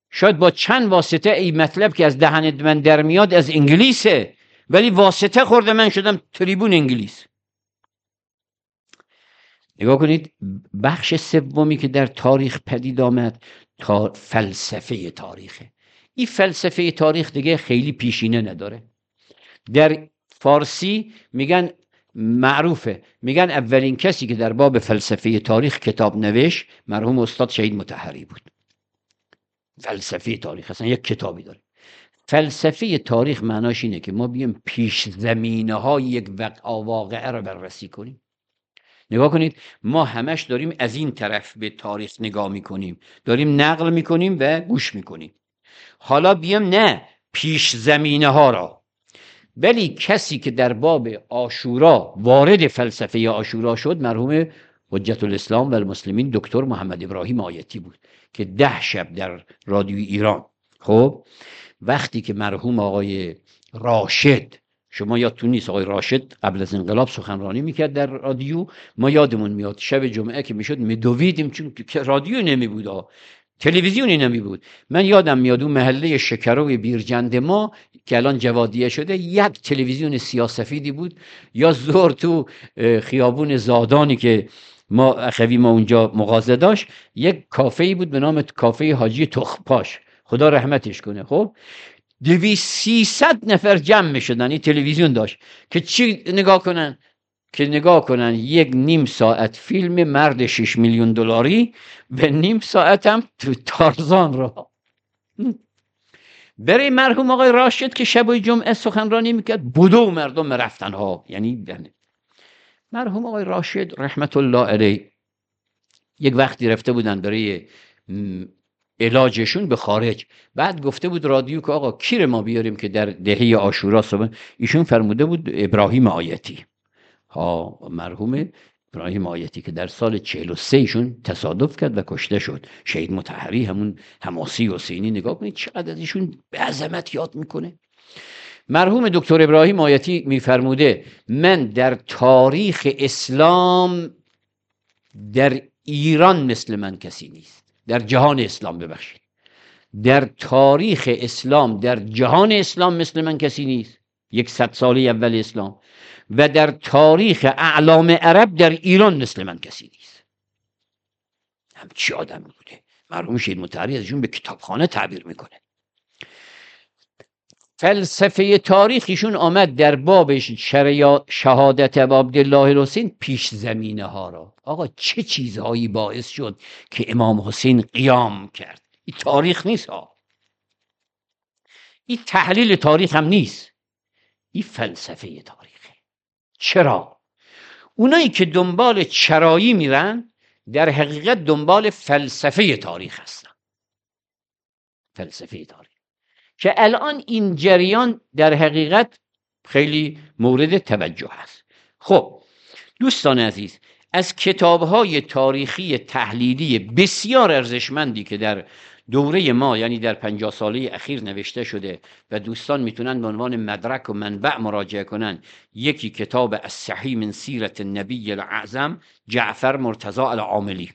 شاید با چند واسطه این مطلب که از دهن من در میاد از انگلیسه. ولی واسطه خورده من شدم تریبون انگلیس. نگاه کنید بخش سومی که در تاریخ پدید آمد تا فلسفه تاریخه. این فلسفه تاریخ دیگه خیلی پیشینه نداره. در فارسی میگن معروفه. میگن اولین کسی که در باب فلسفه تاریخ کتاب نوشت مرحوم استاد شهید متحری بود. فلسفه تاریخ اصلا یک کتابی داره. فلسفه تاریخ معناش اینه که ما بیایم پیش زمینه های یک واقعه رو بررسی کنیم. نگاه کنید ما همش داریم از این طرف به تاریخ نگاه می‌کنیم. داریم نقل می‌کنیم و گوش می‌کنیم. حالا بیام نه پیش زمینه ها را. ولی کسی که در باب آشورا وارد فلسفه آشورا شد مرحوم حجت الاسلام و المسلمین دکتر محمد ابراهیم آیتی بود که ده شب در رادیو ایران. خب؟ وقتی که مرحوم آقای راشد شما یادتون نیست آقای راشد قبل از انقلاب سخنرانی می‌کرد در رادیو؟ ما یادمون میاد شب جمعه که می‌شد میدویدیم چون رادیو نمی بود تلویزیونی نمی بود من یادم میاد اون محله شکروی بیرجند ما که الان جوادیه شده یک تلویزیون سیاسفیدی بود. یا زور تو خیابون زادانی که ما اخوی ما اونجا مغازه داشت یک کافه بود به نام کافه حاجی تخپاش خدا رحمتش کنه خب؟ دوی سیصد نفر جمع می شدن این تلویزیون داشت که چی نگاه کنن؟ که نگاه کنن یک نیم ساعت فیلم مرد 6 میلیون دلاری و نیم ساعت هم تو تارزان را. برای مرحوم آقای راشد که شب جمعه سخنرانی می‌کرد بودو مردم رفتن ها. یعنی مرحوم آقای راشد رحمت الله علیه یک وقتی رفته بودن برای علاجشون به خارج. بعد گفته بود رادیو که آقا کیر ما بیاریم که در دهه آشورا صبح؟ ایشون فرموده بود ابراهیم آیتی. ها مرحوم ابراهیم آیتی که در سال 43 ایشون تصادف کرد و کشته شد. شهید متحری همون حماسی حسینی. نگاه کنید چقدر از ایشون به عظمت یاد می‌کنه. مرحوم دکتر ابراهیم آیتی میفرموده من در تاریخ اسلام در ایران مثل من کسی نیست. در جهان اسلام ببخشید. در تاریخ اسلام در جهان اسلام مثل من کسی نیست. یک صد سالی اول اسلام. و در تاریخ اعلام عرب در ایران مثل من کسی نیست. همچی آدم بوده. مرحوم شید متحری ازشون به کتابخانه تعبیر می‌کنه. فلسفه تاریخیشون آمد در باب شهادت عبدالله الحسین پیش زمینه ها را. آقا چه چیزهایی باعث شد که امام حسین قیام کرد؟ این تاریخ نیست ها. این تحلیل تاریخ هم نیست. این فلسفه تاریخه. چرا؟ اونایی که دنبال چرایی میرن در حقیقت دنبال فلسفه تاریخ هستن. فلسفه تاریخ. که الان این جریان در حقیقت خیلی مورد توجه هست خب دوستان عزیز از کتاب های تاریخی تحلیلی بسیار ارزشمندی که در دوره ما یعنی در پنجاه ساله اخیر نوشته شده و دوستان می‌تونن به عنوان مدرک و منبع مراجعه کنن یکی کتاب الصحیح من سیرت النبی الاعظم جعفر مرتضا العاملی.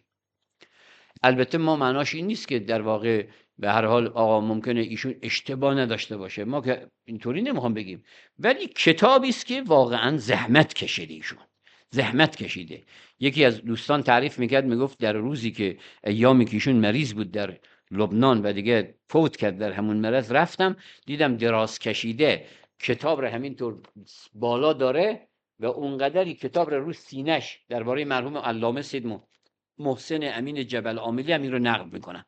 البته ما معناش این نیست که در واقع به هر حال آقا ممکنه ایشون اشتباه نداشته باشه. ما که اینطوری نمی‌خوام بگیم. ولی کتابی است که واقعا زحمت کشیده ایشون. زحمت کشیده. یکی از دوستان تعریف می‌کرد می‌گفت در روزی که ایامی که ایشون مریض بود در لبنان و دیگه فوت کرد در همون مرض رفتم دیدم دراز کشیده. کتاب رو همینطور بالا داره و اونقدری کتاب رو رو سینش درباره مرحوم علامه سید محسن امین جبل عاملی هم این رو نقل می‌کنن.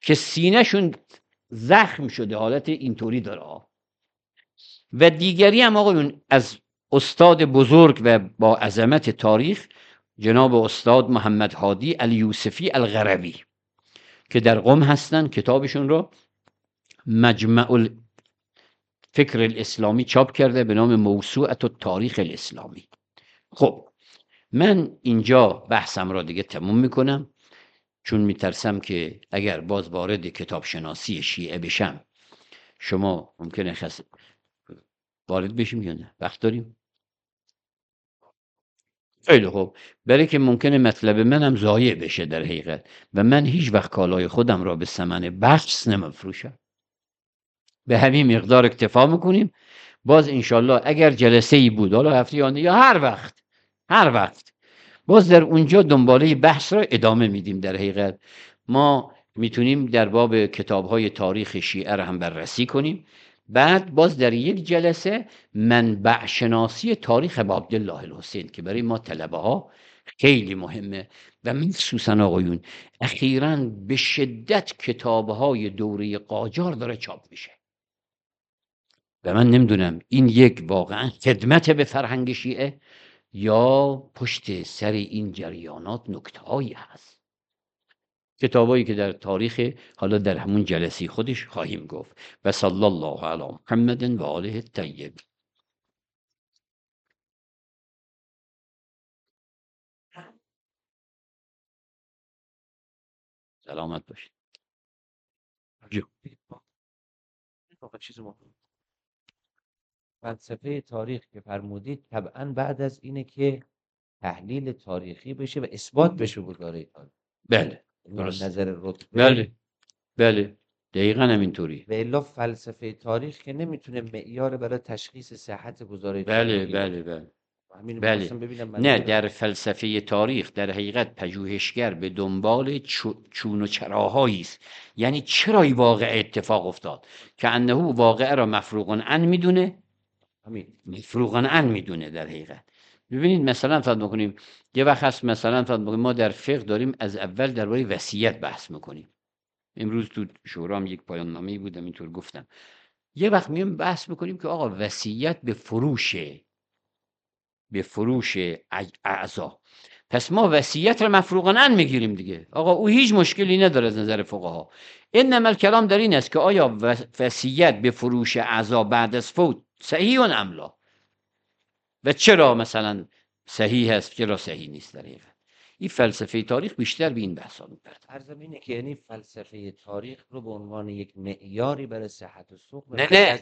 که سینهشون زخم شده حالت اینطوری داره. و دیگری هم آقایون از استاد بزرگ و با عظمت تاریخ جناب استاد محمد هادی الیوسفی الغربی که در قم هستن کتابشون رو مجمع فکر الاسلامی چاپ کرده به نام موسوعت و تاریخ الاسلامی. خب من اینجا بحثم را دیگه تموم می‌کنم چون میترسم که اگر باز وارد کتاب شناسی شیعه بشم شما ممکنه خس... وارد بشیم یا نه؟ وقت داریم؟ خیلی خوب. برای که ممکنه مطلب منم ضایع بشه در حقیقت و من هیچ وقت کالای خودم را به سمن بخش نمفروشم به همین مقدار اکتفا می‌کنیم. باز انشالله اگر جلسه ای بود حالا هفته یا هر وقت هر وقت. باز در اونجا دنباله بحث را ادامه میدیم در حقیقت. ما می‌تونیم در باب کتاب های تاریخ شیعه را هم بررسی کنیم. بعد باز در یک جلسه منبع شناسی تاریخ با عبدالله الحسین که برای ما طلبه ها خیلی مهمه. و مخصوصا آقایون اخیرا به شدت کتاب های دوره قاجار داره چاپ میشه. و من نمی‌دونم این یک واقعا خدمت به فرهنگ شیعه یا پشت سر این جریانات نکته هایی هست. کتابایی که در تاریخ حالا در همون جلسی خودش خواهیم گفت. و صلی الله علی محمد و آله الطیب. سلامت باشید. چیز فلسفه تاریخ که فرمودید طبعا بعد از اینه که تحلیل تاریخی بشه و اثبات بشه گزاره تاریخ بله درست نظر رتبه. بله بله. دقیقا همینطوری. و الا فلسفه تاریخ که نمی‌تونه معیار برای تشخیص صحت گزاره بله بله بله. بله. نه در فلسفه تاریخ در حقیقت پژوهشگر به دنبال چون و چراهایی است. یعنی چرا واقع اتفاق افتاد؟ که انه واقع را مفروغ ان می‌دونه همین مفروغا ان می‌دونه در حقیقت. ببینید مثلا فرض بکنیم یه وقت هست مثلا فرض بکنیم ما در فقه داریم از اول درباره وصیت بحث می‌کنیم. امروز تو شورام یک پایان نامه بودم اینطور گفتم. یه وقت میام بحث می‌کنیم که آقا وصیت به فروشه به فروش اعضا. پس ما وصیت رو مفروغا می‌گیریم دیگه. آقا او هیچ مشکلی نداره از نظر فقها. این نمل کلام در این است که آیا وصیت به فروش اعضا بعد از فوت صحیح و املا و چرا مثلا صحیح هست چرا صحیح نیست در این فلسفه تاریخ بیشتر به این بحثا میپرد. ارزم اینه که یعنی فلسفه تاریخ رو به عنوان یک معیاری برای صحت و نه نه.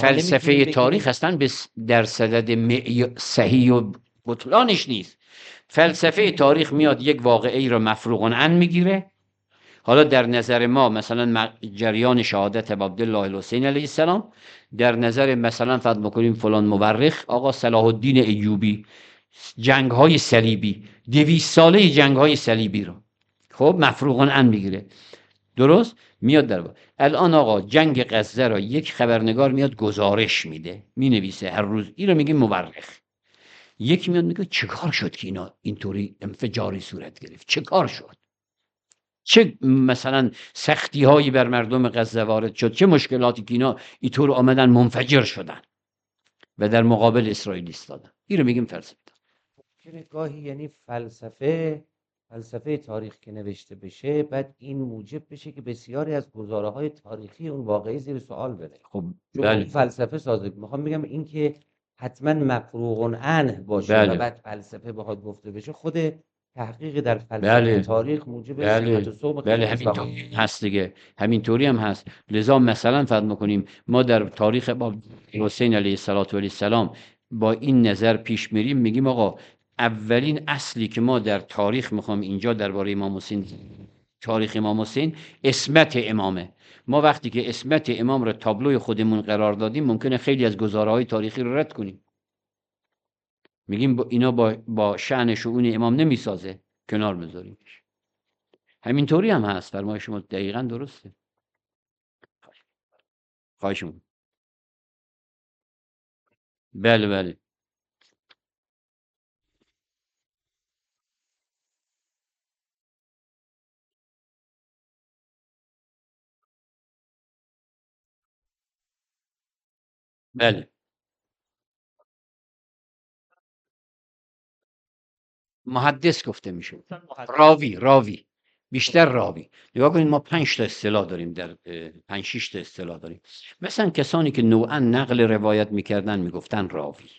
فلسفه تاریخ هستن در صدد صحیح و بطلانش نیست. فلسفه تاریخ میاد یک واقعی رو مفروغ ان می‌گیره. حالا در نظر ما مثلا جریان شهادت عبدالله الحسین علیه السلام در نظر مثلا فقط بکنیم فلان مورخ آقا صلاح الدین ایوبی جنگ های صلیبی دویست ساله جنگ های صلیبی رو. خب مفروغان ان می‌گیره. درست؟ میاد در با. الان آقا جنگ غزه را یک خبرنگار میاد گزارش میده می‌نویسه هر روز. این رو میگه مورخ. یکی میاد میگه چه کار شد که اینا اینطوری انفجاری صورت گرفت؟ چه کار شد؟ چه مثلا سختی هایی بر مردم غزه وارد شد چه مشکلاتی که اینا اینطور آمدن منفجر شدن و در مقابل اسرائیل ایستادن این رو میگیم فلسفه گاهی یعنی فلسفه فلسفه تاریخ که نوشته بشه بعد این موجب بشه که بسیاری از گزاره های تاریخی اون واقعی زیر سوال بره خب بله. فلسفه سازه می‌خوام بگم این که حتما مفروغ عنه باشه بله. و بعد فلسفه بخواد گفته بشه خود تحقیق در فلسفه بله. تاریخ موجب بله. بله همین هست دیگه. همینطوری هم هست. لذا مثلا فرض می‌کنیم ما در تاریخ با حسین علیه السلام با این نظر پیش میریم میگیم آقا اولین اصلی که ما در تاریخ می‌خوام اینجا درباره امام حسین تاریخ امام حسین اسمت امامه. ما وقتی که اسمت امام رو تابلوی خودمون قرار دادیم ممکنه خیلی از گزاره های تاریخی رو رد کنیم. میگیم با اینا با, با شعن شعون امام نمی‌سازه. کنار بذاریمش همینطوری هم هست. فرمای شما دقیقا درسته. خواهش بله بله. بله. محدث گفته میشه. راوی راوی. بیشتر راوی. نگاه کنید ما پنج تا اصطلاح داریم در پنج شش تا اصطلاح داریم. مثلا کسانی که نوعا نقل روایت می‌کردن می‌گفتن راوی.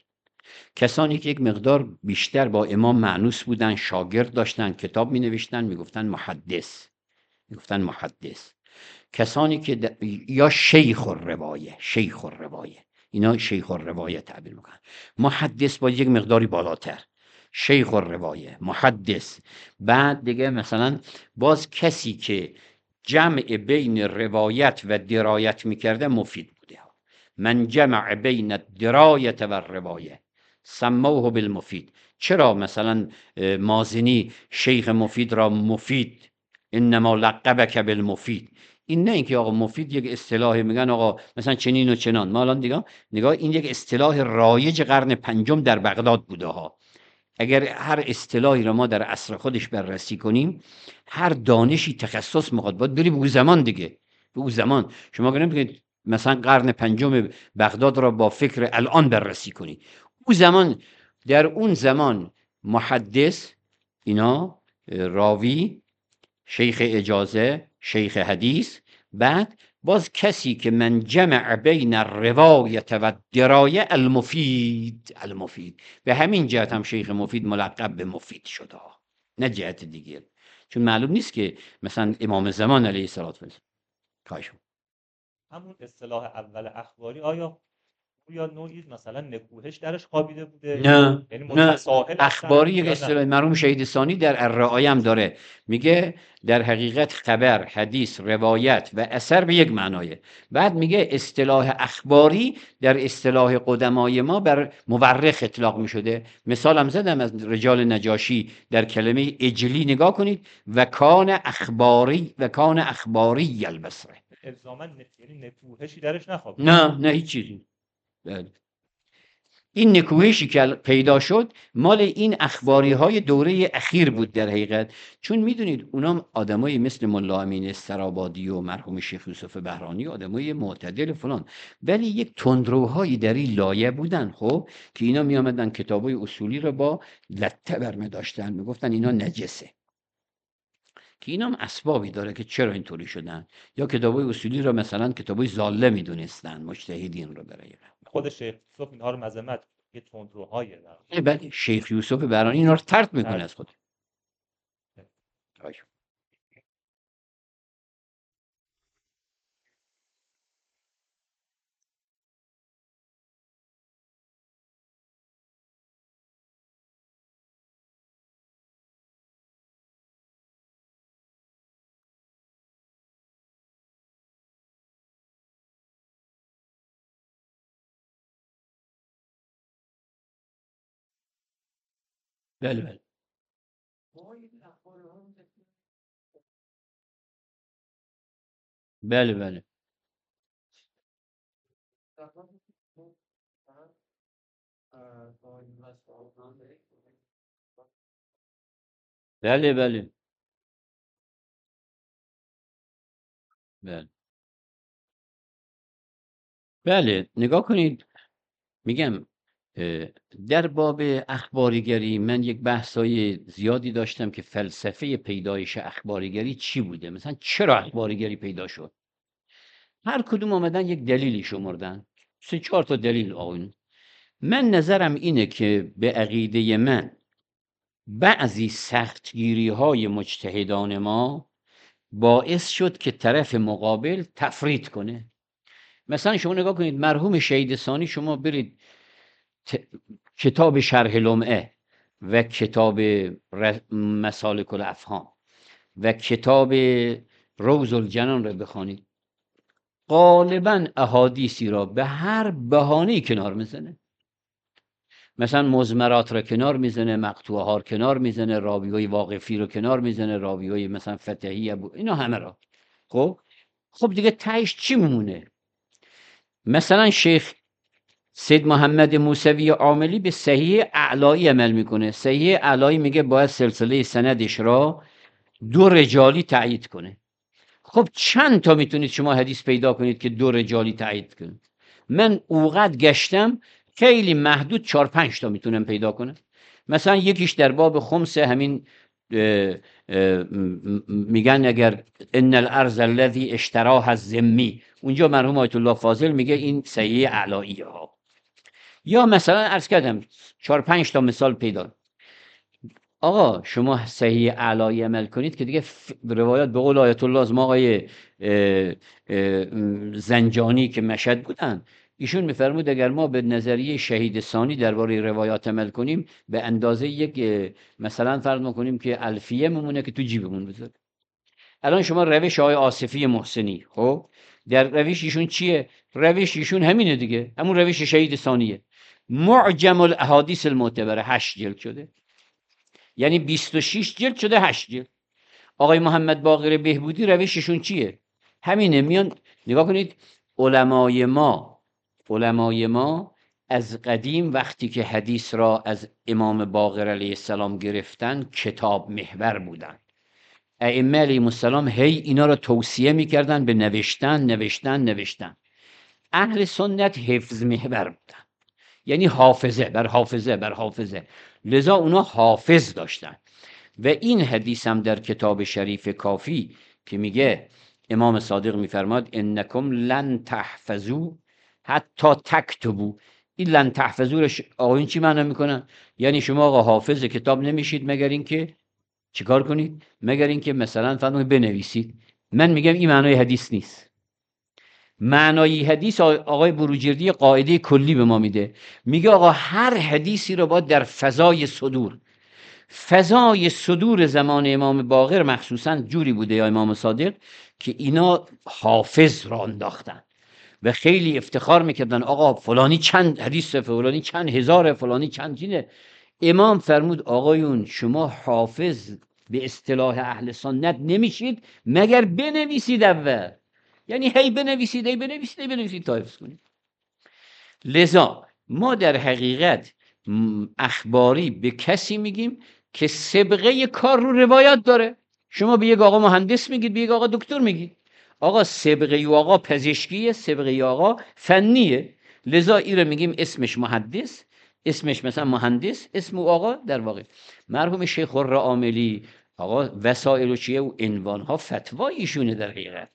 کسانی که یک مقدار بیشتر با امام معنوس بودن شاگرد داشتن کتاب می نوشتن می‌گفتن محدث. می‌گفتن محدث. کسانی که یا شیخ الروایه شیخ الروایه اینا شیخ الروایه تعبیر می‌کنن. محدث با یک مقداری بالاتر. شیخ الروایه محدث. بعد دیگه مثلا باز کسی که جمع بین روایت و درایت می‌کرده مفید بوده. من جمع بین درایت و روایه سموه بالمفید. چرا مثلا مازنی شیخ مفید را مفید انما لقبک بالمفید؟ این نه اینکه آقا مفید یک اصطلاح میگن آقا مثلا چنین و چنان. ما الان دیگه نگاه این یک اصطلاح رایج قرن پنجم در بغداد بوده ها. اگر هر اصطلاحی را ما در عصر خودش بررسی کنیم هر دانشی تخصص می‌خواد باید بری به او زمان دیگه. به او زمان. شما که مثلا قرن پنجم بغداد را با فکر الان بررسی کنی. او زمان در اون زمان محدث اینا راوی شیخ اجازه شیخ حدیث بعد باز کسی که من جمع بین روایت و درایه المفید المفید. به همین جهت هم شیخ مفید ملقب به مفید شده نه جهت دیگه. چون معلوم نیست که مثلا امام زمان علیه السلام همون اصطلاح اول اخباری آیا یا نوعی مثلا نکوهش درش خوابیده بوده. نه یعنی نه. اخباری یک اصطلاح مرحوم شهید ثانی در الرعای هم داره. میگه در حقیقت خبر حدیث روایت و اثر به یک معنایه. بعد میگه اصطلاح اخباری در اصطلاح قدمای ما بر مورخ اطلاق می‌شده. مثال هم زدم از رجال نجاشی در کلمه اجلی نگاه کنید. و کان اخباری و کان اخباری البصره. الزاما یعنی نکوهشی درش نخوابید نه نه هیچ چیزی. این نکوهشی که پیدا شد مال این اخباری های دوره اخیر بود در حقیقت. چون می‌دونید اونام آدمایی مثل ملا امین استرابادی و مرحوم شیخ یوسف بهرانی آدمای معتدل فلان. ولی یک تندروهایی در این لایه بودن خب که اینا می آمدن کتابای اصولی رو با لطه برمه داشتن. می‌گفتن اینا نجسه. که اینام اسبابی داره که چرا اینطوری شدن؟ یا کتابای اصولی رو مثلا کتابای زاله می‌دونستن مجتهدین رو برای خود شیخ یوسف اینها رو مذمت یه تندروهای بله شیخ یوسف برانی اینا رو ترد می‌کنه بله. از خود بله بله. بله بله. بله بله. بله. بله نگاه کنید. میگم در باب اخباریگری من یک بحثای زیادی داشتم که فلسفه پیدایش اخباریگری چی بوده؟ مثلا چرا اخباریگری پیدا شد؟ هر کدوم آمدن یک دلیلی شمردن. سه چهار تا دلیل آقایون. من نظرم اینه که به عقیده من بعضی سختگیری های مجتهدان ما باعث شد که طرف مقابل تفرید کنه. مثلا شما نگاه کنید مرحوم شهید ثانی شما برید کتاب شرح لمعه و کتاب مسالک الافهام و کتاب روز الجنان را بخوانید غالبا احادیثی را به هر بهانه‌ای کنار می‌زنه. مثلا مزمرات را کنار می‌زنه مقطوعه رو کنار می‌زنه راوی های واقفی رو کنار می‌زنه راوی های مثلا فتحی ابو اینا همه را. خب؟ خب دیگه تهش چی میمونه؟ مثلا شیخ سید محمد موسوی عاملی به صحیح اعلایی عمل می‌کنه. صحیح اعلایی میگه باید سلسله سندش را دو رجالی تایید کنه. خب چند تا می‌تونید شما حدیث پیدا کنید که دو رجالی تایید کنید من اوقات گشتم خیلی محدود چهار پنج تا می‌تونم پیدا کنم. مثلا یکیش در باب خمس همین میگن اگر ان الارض الذي اشتراها الذمی. اونجا مرحوم آیت الله فاضل میگه این صحیح اعلایی ها یا مثلا عرض کردم چهار پنج تا مثال پیدا. آقا شما صحیح اعلایی عمل کنید که دیگه روایات به قول آیت الله از ما آقای زنجانی که مشهد بودن ایشون میفرمود اگر ما به نظریه شهید ثانی درباره روایات عمل کنیم به اندازه یک مثلا فرض کنیم که الفیه ممونه که تو جیبمون بذاره. الان شما روش آقای آصفی محسنی خب؟ در روش ایشون چیه؟ روش ایشون همینه دیگه. همون روش شهید ثانیه. معجم الاحادیث المعتبره هشت جلد شده. یعنی 26 جلد شده 8 جلد. آقای محمد باقر بهبودی روششون چیه؟ همینه میان نگاه کنید علمای ما علمای ما از قدیم وقتی که حدیث را از امام باقر علیه السلام گرفتن کتاب محور بودن. ائمه علیهم السلام هی اینا را توصیه می‌کردن به نوشتن نوشتن نوشتن. اهل سنت حفظ محور بودن. یعنی حافظه بر حافظه بر حافظه. لذا اونا حافظ داشتن. و این حدیث هم در کتاب شریف کافی که میگه امام صادق میفرماد انکم لن تحفظو حتی تکتبو. این لن تحفظو رو ش- آقایون چی معنا می‌کنن یعنی شما آقا حافظ کتاب نمیشید مگر اینکه چیکار کنید؟ مگر اینکه مثلا فرض بنویسید. من میگم این معنای حدیث نیست. معنای حدیث آقای بروجردی قاعده کلی به ما میده. میگه آقا هر حدیثی رو باید در فضای صدور. فضای صدور زمان امام باقر مخصوصا جوری بوده یا امام صادق که اینا حافظ را انداختن. و خیلی افتخار می‌کردن آقا فلانی چند حدیث فلانی چند هزار فلانی چند چینه امام فرمود آقایون شما حافظ به اصطلاح اهل سنت نمیشید مگر بنویسید اول؟ یعنی هی بنویسید هی بنویسید هی بنویسید تا حفظ کنید. لذا ما در حقیقت اخباری به کسی میگیم که سبقه کار رو روایت داره. شما به یک آقا مهندس میگید به یک آقا دکتر میگید. آقا سبقه آقا پزشکیه سبقه آقا فنیه. لذا ای رو میگیم اسمش محدث اسمش مثلا مهندس اسم او آقا در واقع. مرحوم شیخ عاملی آقا وسائل و چیه و عنوان ها فتوا ایشونه در حقیقت.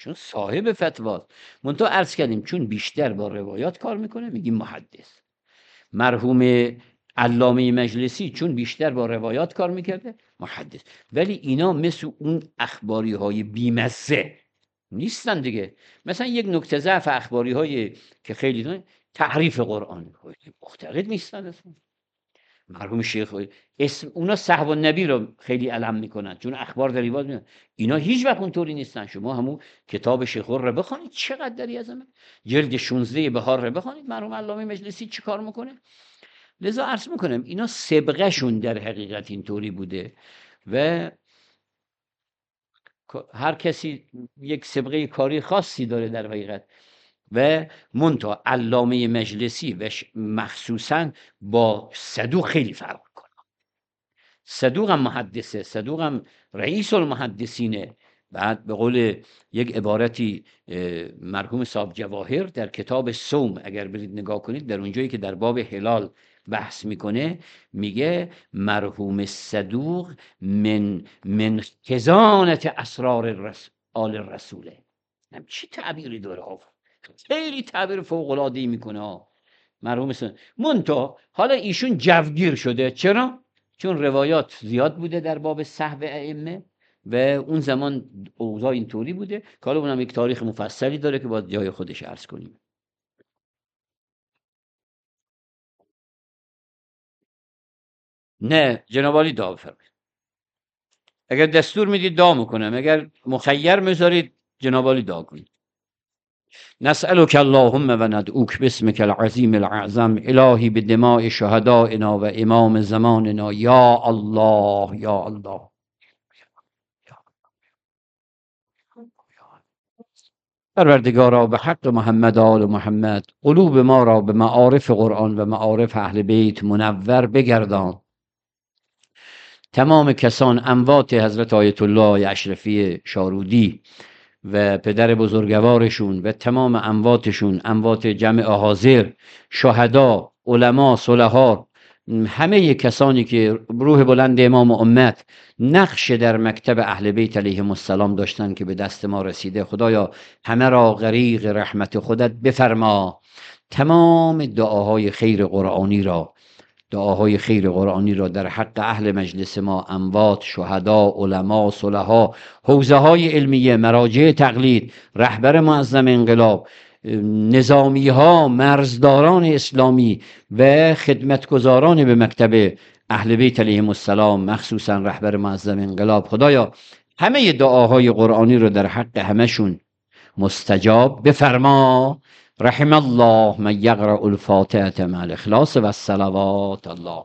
چون صاحب فتواست. منتها عرض کردیم چون بیشتر با روایات کار می‌کنه میگیم محدث. مرحوم علامه مجلسی چون بیشتر با روایات کار می‌کرده محدث. ولی اینا مثل اون اخباری های بیمزه نیستن دیگه. مثلا یک نکته ضعف اخباری های که خیلی دونه تعریف قرآن. مختقد نیستن اصلا. مرحوم شیخ اسم اونا صحب نبی رو خیلی علم می‌کنن چون اخبار در می‌کنن اینا هیچ وقت اونطوری نیستن. شما همون کتاب شیخ رو بخوانید چقدر داری از من جلد 16 بهار رو بخوانید مرحوم علامه مجلسی چی کار می‌کنه؟ لذا عرض می‌کنم اینا سبقهشون در حقیقت اینطوری بوده و هر کسی یک سبقه کاری خاصی داره در حقیقت. و منتها علامه مجلسی و مخصوصا با صدوق خیلی فرق کنه صدوق هم محدثه صدوق هم رئیس المحدثینه. بعد به قول یک عبارتی مرحوم صاحب جواهر در کتاب سوم اگر برید نگاه کنید در اونجایی که در باب هلال بحث می‌کنه میگه مرحوم صدوق من من خزانت اسرار آل رسوله چی تعبیری داره خیلی تعبیر فوق العاده می‌کنه مرحوم منتها حالا ایشون جوگیر شده. چرا؟ چون روایات زیاد بوده در باب صحب ائمه و اون زمان اوضاع اینطوری بوده که حالا اونم یک تاریخ مفصلی داره که باید جای خودش عرض کنیم. نه جناب دعا بفرمایید. اگر دستور می‌دید دعا می‌کنم. اگر مخیر می‌ذارید جناب دعا کنید. نسألك اللهم و ندعوك باسمك العظیم العظم الهی به دماء شهدائنا و امام زماننا. یا الله یا الله. پروردگارا به حق محمد آل محمد قلوب ما را به معارف قرآن و معارف اهل بیت منور بگردان. تمام کسان اموات حضرت آیت الله اشرفی شارودی و پدر بزرگوارشون و تمام امواتشون اموات جمع حاضر شهدا علما صلحا همه کسانی که روح بلند امام امت نقش در مکتب اهل بیت علیهم السلام داشتن که به دست ما رسیده. خدایا همه را غریق رحمت خودت بفرما. تمام دعاهای خیر قرآنی را دعاهای خیر قرآنی را در حق اهل مجلس ما اموات شهدا علما صلحا حوزه های علمیه مراجع تقلید رهبر معظم انقلاب نظامی ها مرزداران اسلامی و خدمتگزاران به مکتب اهل بیت علیهم السلام مخصوصا رهبر معظم انقلاب. خدایا همه دعاهای قرآنی رو در حق همشون مستجاب بفرما. رحم الله من يقرأ الفاتحة مع الإخلاص والصلوات الله.